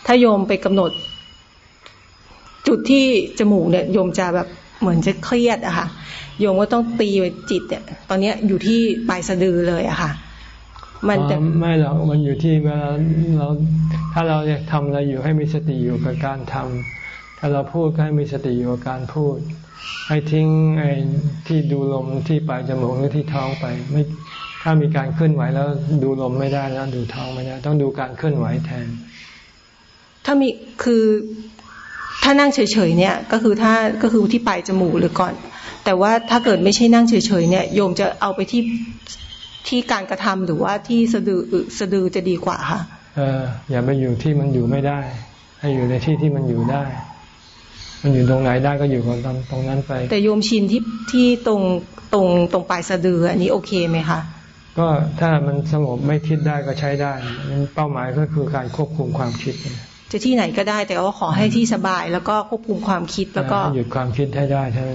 ถ้าโยมไปกำหนด จุดที่จมูกเนี่ยโยมจะแบบเหมือนจะเครียดอะค่ะ โยมก็ต้องตีจิตเนี่ยตอนนี้อยู่ที่ปลายสะดือเลยอะค่ะ มันจะไม่หรอกมันอยู่ที่เวลาเราถ้าเราอยากทำอะไรอยู่ให้มีสติอยู่กับการทำถ้าเราพูดก็ให้มีสติอยู่กับการพูด ให้ทิ้งไอ้ที่ดูลมที่ปลายจมูกหรือที่ท้องไปไม่ถ้ามีการเคลื่อนไหวแล้วดูลมไม่ได้แล้วดูท้องไม่ได้ ต้องดูการเคลื่อนไหวแทน ถ้ามีคือถ้านั่งเฉยๆเนี่ย ก็คือถ้าก็คือที่ปลายจมูกหรือก่อน แต่ว่าถ้าเกิดไม่ใช่นั่งเฉยๆเนี่ยโยมจะเอาไปที่ที่การกระทำหรือว่าที่สะดือสะดือจะดีกว่าค่ะเอออย่าไปอยู่ที่มันอยู่ไม่ได้ ให้อยู่ในที่ที่มันอยู่ได้ มันอยู่ตรงไหนได้ก็อยู่ตรงตรงนั้นไป แต่โยมชินที่ที่ตรงตรงตรงปลายสะดืออันนี้โอเคไหมคะก็ถ้ามันสงบไม่คิดได้ก็ใช้ได้เป้าหมายก็คือการควบคุมความคิด จะที่ไหนก็ได้ แต่ว่าขอให้ที่สบาย แล้วก็ควบคุมความคิดแล้วก็หยุดความคิดให้ได้ใช่ไหม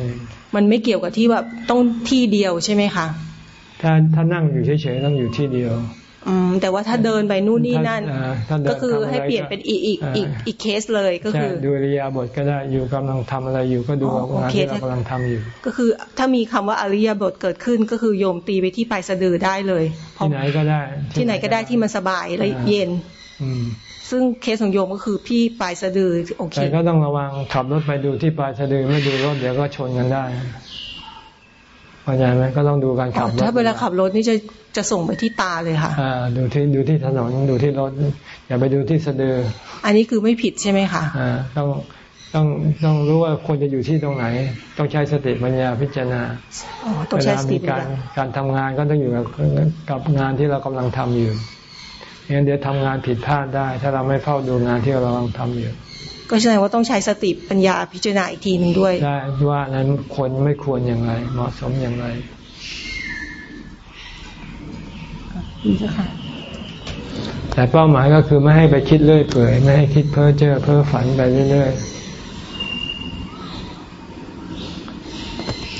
มันไม่เกี่ยวกับที่แบบต้องที่เดียวใช่ไหมคะถ้าถ้านั่งอยู่เฉยๆต้องอยู่ที่เดียว อืมแต่ว่าถ้าเดินไปนู่นนี่นั่น ก็คือให้เปลี่ยนเป็นอีกอีกอีกอีกเคสเลยก็คือดูอริยาบทก็ได้อยู่กำลังทำอะไรอยู่ก็ดูงานที่เรากำลังทำอยู่ ก็คือถ้ามีคำว่าอริยบทเกิดขึ้นก็คือโยมตีไปที่ปลายสะดือได้เลยที่ไหนก็ได้ ที่ไหนก็ได้ที่มันสบายและเย็น อืม ซึ่งเคสของโยมก็คือพี่ปลายสะดือโอเคแต่ก็ต้องระวังขับรถไปดูที่ปลายสะดือไม่ดูรถเดี๋ยวก็ชนกันได้เข้าใจไหมก็ต้องดูการขับรถถ้าเวลาขับรถนี่จะจะส่งไปที่ตาเลยค่ะอ่าดูที่ดูที่ถนนดูที่รถอย่าไปดูที่สะดือ อันนี้คือไม่ผิดใช่ไหมคะอ่าต้องต้องต้องรู้ว่าควรจะอยู่ที่ตรงไหน ต้องใช้สติปัญญาพิจารณาเวลามีการการทำงานก็ต้องอยู่กับกับงานที่เรากำลังทำอยู่ งั้นเดี๋ยวทำงานผิดพลาดได้ ถ้าเราไม่เฝ้าดูงานที่เรากำลังทำอยู่ ก็แสดงว่าต้องใช้สติปัญญาพิจารณาอีกทีหนึ่งด้วยได้ว่านั้นควรไม่ควรอย่างไร เหมาะสมอย่างไรแต่เป้าหมายก็คือไม่ให้ไปคิดเลื่อยเปื่อยไม่ให้คิดเพ้อเจ้อเพ้อฝันไปเรื่อยๆ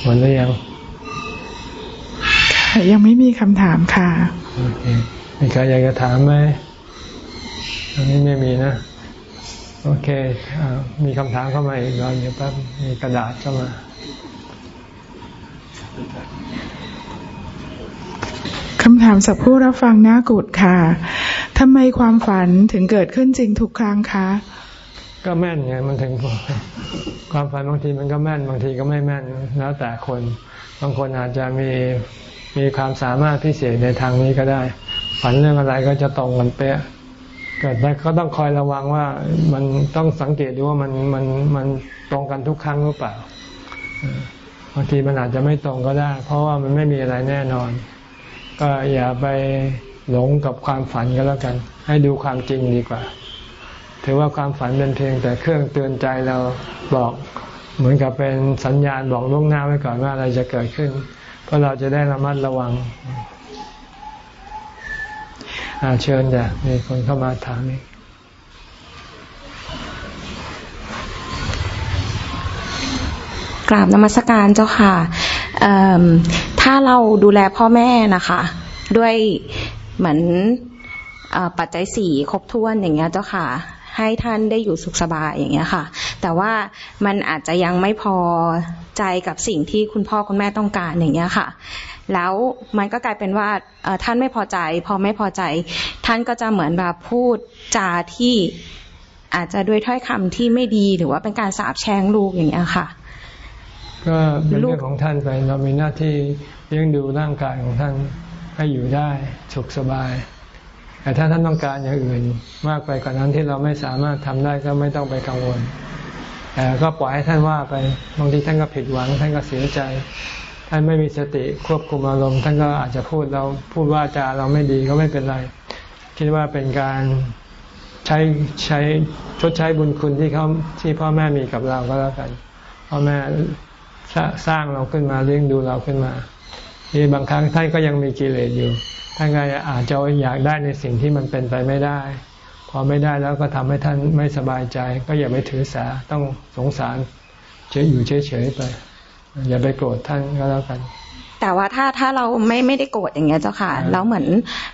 หมดหรือยังคยังไม่มีคำถามค่ะโอเค มีใครอยากจะถามไหมอันนี้ไม่มีนะ โอเคอมีคำถามเข้ามาอีกรอเดี๋ยวแป๊บมีกระดาษเข้ามาคำถามจากผู้รับฟังน้ากุดค่ะทำไมความฝันถึงเกิดขึ้นจริงทุกครั้งคะ ก็แม่นไงมันถึง ความฝันบางทีมันก็แม่นบางทีก็ไม่แม่นแล้วแต่คน บางคนอาจจะมีมีความสามารถพิเศษในทางนี้ก็ได้ ฝันเรื่องอะไรก็จะตรงกันเป๊ะเกิดได้ก็ต้องคอยระวังว่ามันต้องสังเกตดูว่ามันมันมันตรงกันทุกครั้งหรือเปล่าบางทีมันอาจจะไม่ตรงก็ได้ เพราะว่ามันไม่มีอะไรแน่นอน ก็อย่าไปหลงกับความฝันก็แล้วกัน ให้ดูความจริงดีกว่า ถือว่าความฝันเป็นเพียงแต่เครื่องเตือนใจเราบอกเหมือนกับเป็นสัญญาณบอกล่วงหน้าไว้ก่อนว่าอะไรจะเกิดขึ้น เพราะเราจะได้ระมัดระวัง อาเชิญจ้ะมีคนเข้ามาถามอีกกราบนมัสการเจ้าค่ะ ถ้าเราดูแลพ่อแม่นะคะ ด้วยเหมือนปัจจัยสี่ครบถ้วนอย่างเงี้ยเจ้าค่ะ ให้ท่านได้อยู่สุขสบายอย่างเงี้ยค่ะ แต่ว่ามันอาจจะยังไม่พอใจกับสิ่งที่คุณพ่อคุณแม่ต้องการอย่างเงี้ยค่ะ แล้วมันก็กลายเป็นว่าท่านไม่พอใจ พอไม่พอใจ ท่านก็จะเหมือนแบบพูดจาที่อาจจะด้วยถ้อยคำที่ไม่ดีหรือว่าเป็นการสาบแช่งลูกอย่างเงี้ยค่ะ ก็เป็นเรื่องของท่านไปเรามีหน้าที่เลี้ยงดูร่างกายของท่านให้อยู่ได้สุขสบาย แต่ถ้าท่านต้องการอย่างอื่นมากไปกว่านนั้นที่เราไม่สามารถทำได้ก็ไม่ต้องไปกังวลแต่ก็ปล่อยให้ท่านว่าไปบางทีท่านก็ผิดหวัง ท่านก็เสียใจ ท่านไม่มีสติควบคุมอารมณ์ท่านก็อาจจะพูดเราพูดว่าจาเราไม่ดีก็ไม่เป็นไร คิดว่าเป็นการใช้ใช้ชดใช้บุญคุณที่เขาที่พ่อแม่มีกับเราก็แล้วกันพ่อแม่สร้างเราขึ้นมาเลี้ยงดูเราขึ้นมาที่บางครั้งท่านก็ยังมีกิเลสอยู่ท่านก็อาจจะอยากได้ในสิ่งที่มันเป็นไปไม่ได้ พอไม่ได้แล้วก็ทำให้ท่านไม่สบายใจ ก็อย่าไปถือสาต้องสงสารเฉยอยู่เฉยๆไป อย่าไปโกรธท่านก็แล้วกัน แต่ว่าถ้าถ้าเราไม่ไม่ได้โกรธอย่างเงี้ยเจ้าค่ะ แล้วเหมือน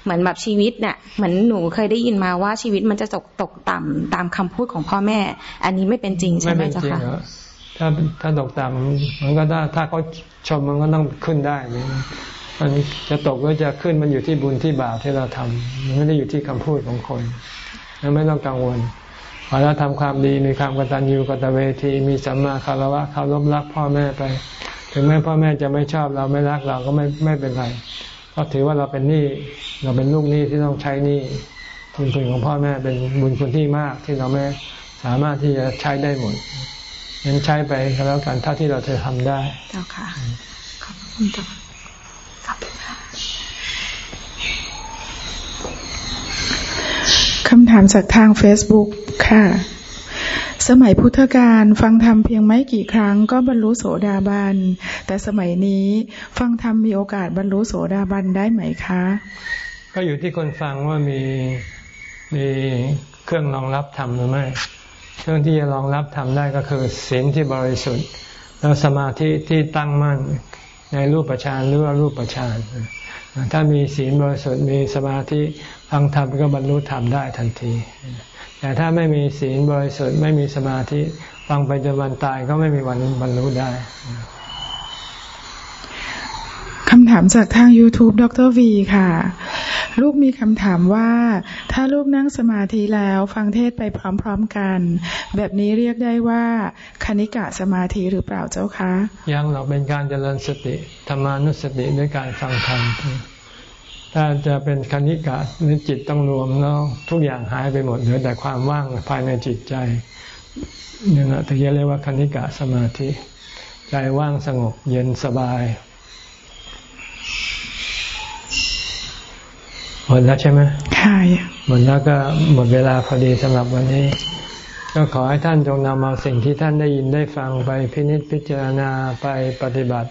เหมือนแบบชีวิตเนี่ยเหมือนหนูเคยได้ยินมาว่าชีวิตมันจะตกตกต่ำตามคำพูดของพ่อแม่ อันนี้ไม่เป็นจริงใช่ไหมเจ้าค่ะถ้าถ้าตกต่ำมันก็ถ้าถ้าเขาชมมันก็ต้องขึ้นได้ มันจะตกก็จะขึ้นมันอยู่ที่บุญที่บาปที่เราทำมันไม่ได้อยู่ที่คำพูดของคนนั้นไม่ต้องกังวล พอเราทำความดีมีความกตัญญูกตเวที มีสัมมาคารวะเคารพรักพ่อแม่ไป ถึงแม้พ่อแม่จะไม่ชอบเราไม่รักเราก็ไม่ไม่เป็นไรเพราะถือว่าเราเป็นหนี้เราเป็นลูกหนี้ที่ต้องใช้หนี้บุญคุณของพ่อแม่เป็นบุญคุณที่มากที่เราไม่สามารถที่จะใช้ได้หมดยังใช้ไปก็แล้วกันเท่าที่เราจะทำได้เจ้าค่ะขอบคุณเจ้าค่ะคำถามจากทาง Facebook ค่ะ สมัยพุทธกาลฟังธรรมเพียงไม่กี่ครั้งก็บรรลุโสดาบัน แต่สมัยนี้ฟังธรรมมีโอกาสบรรลุโสดาบันได้ไหมคะ ก็อยู่ที่คนฟังว่ามีมีเครื่องรองรับธรรมหรือไม่ เครื่องที่จะรองรับทำได้ก็คือศีลที่บริสุทธิ์ แล้วสมาธิที่ตั้งมั่นในรูปฌานหรือว่ารูปฌานถ้ามีศีลบริสุทธิ์มีสมาธิฟังธรรมก็บรรลุธรรมได้ทันที แต่ถ้าไม่มีศีลบริสุทธิ์ไม่มีสมาธิฟังไปจนวันตายก็ไม่มีวันบรรลุได้คำถามจากทาง YouTube ดรวีค่ะ ลูกมีคำถามว่า ถ้าลูกนั่งสมาธิแล้วฟังเทศไปพร้อมๆกัน แบบนี้เรียกได้ว่าคณิกะสมาธิหรือเปล่าเจ้าคะ ยังเราเป็นการเจริญสติธรรมานุสติด้วยการฟังธรรม ถ้าจะเป็นคณิกะนจิตต้องรวมแล้วทุกอย่างหายไปหมดเหลือแต่ความว่างภายในจิตใจนี่นะถึงจะเรียกว่าคณิกะสมาธิ ใจว่างสงบเย็นสบายหมดแล้วใช่ไหมใช่หมดแล้วก็หมดเวลาพอดีสำหรับวันนี้ ก็ขอให้ท่านจงนำเอาสิ่งที่ท่านได้ยินได้ฟังไปพินิจพิจารณาไปปฏิบัติ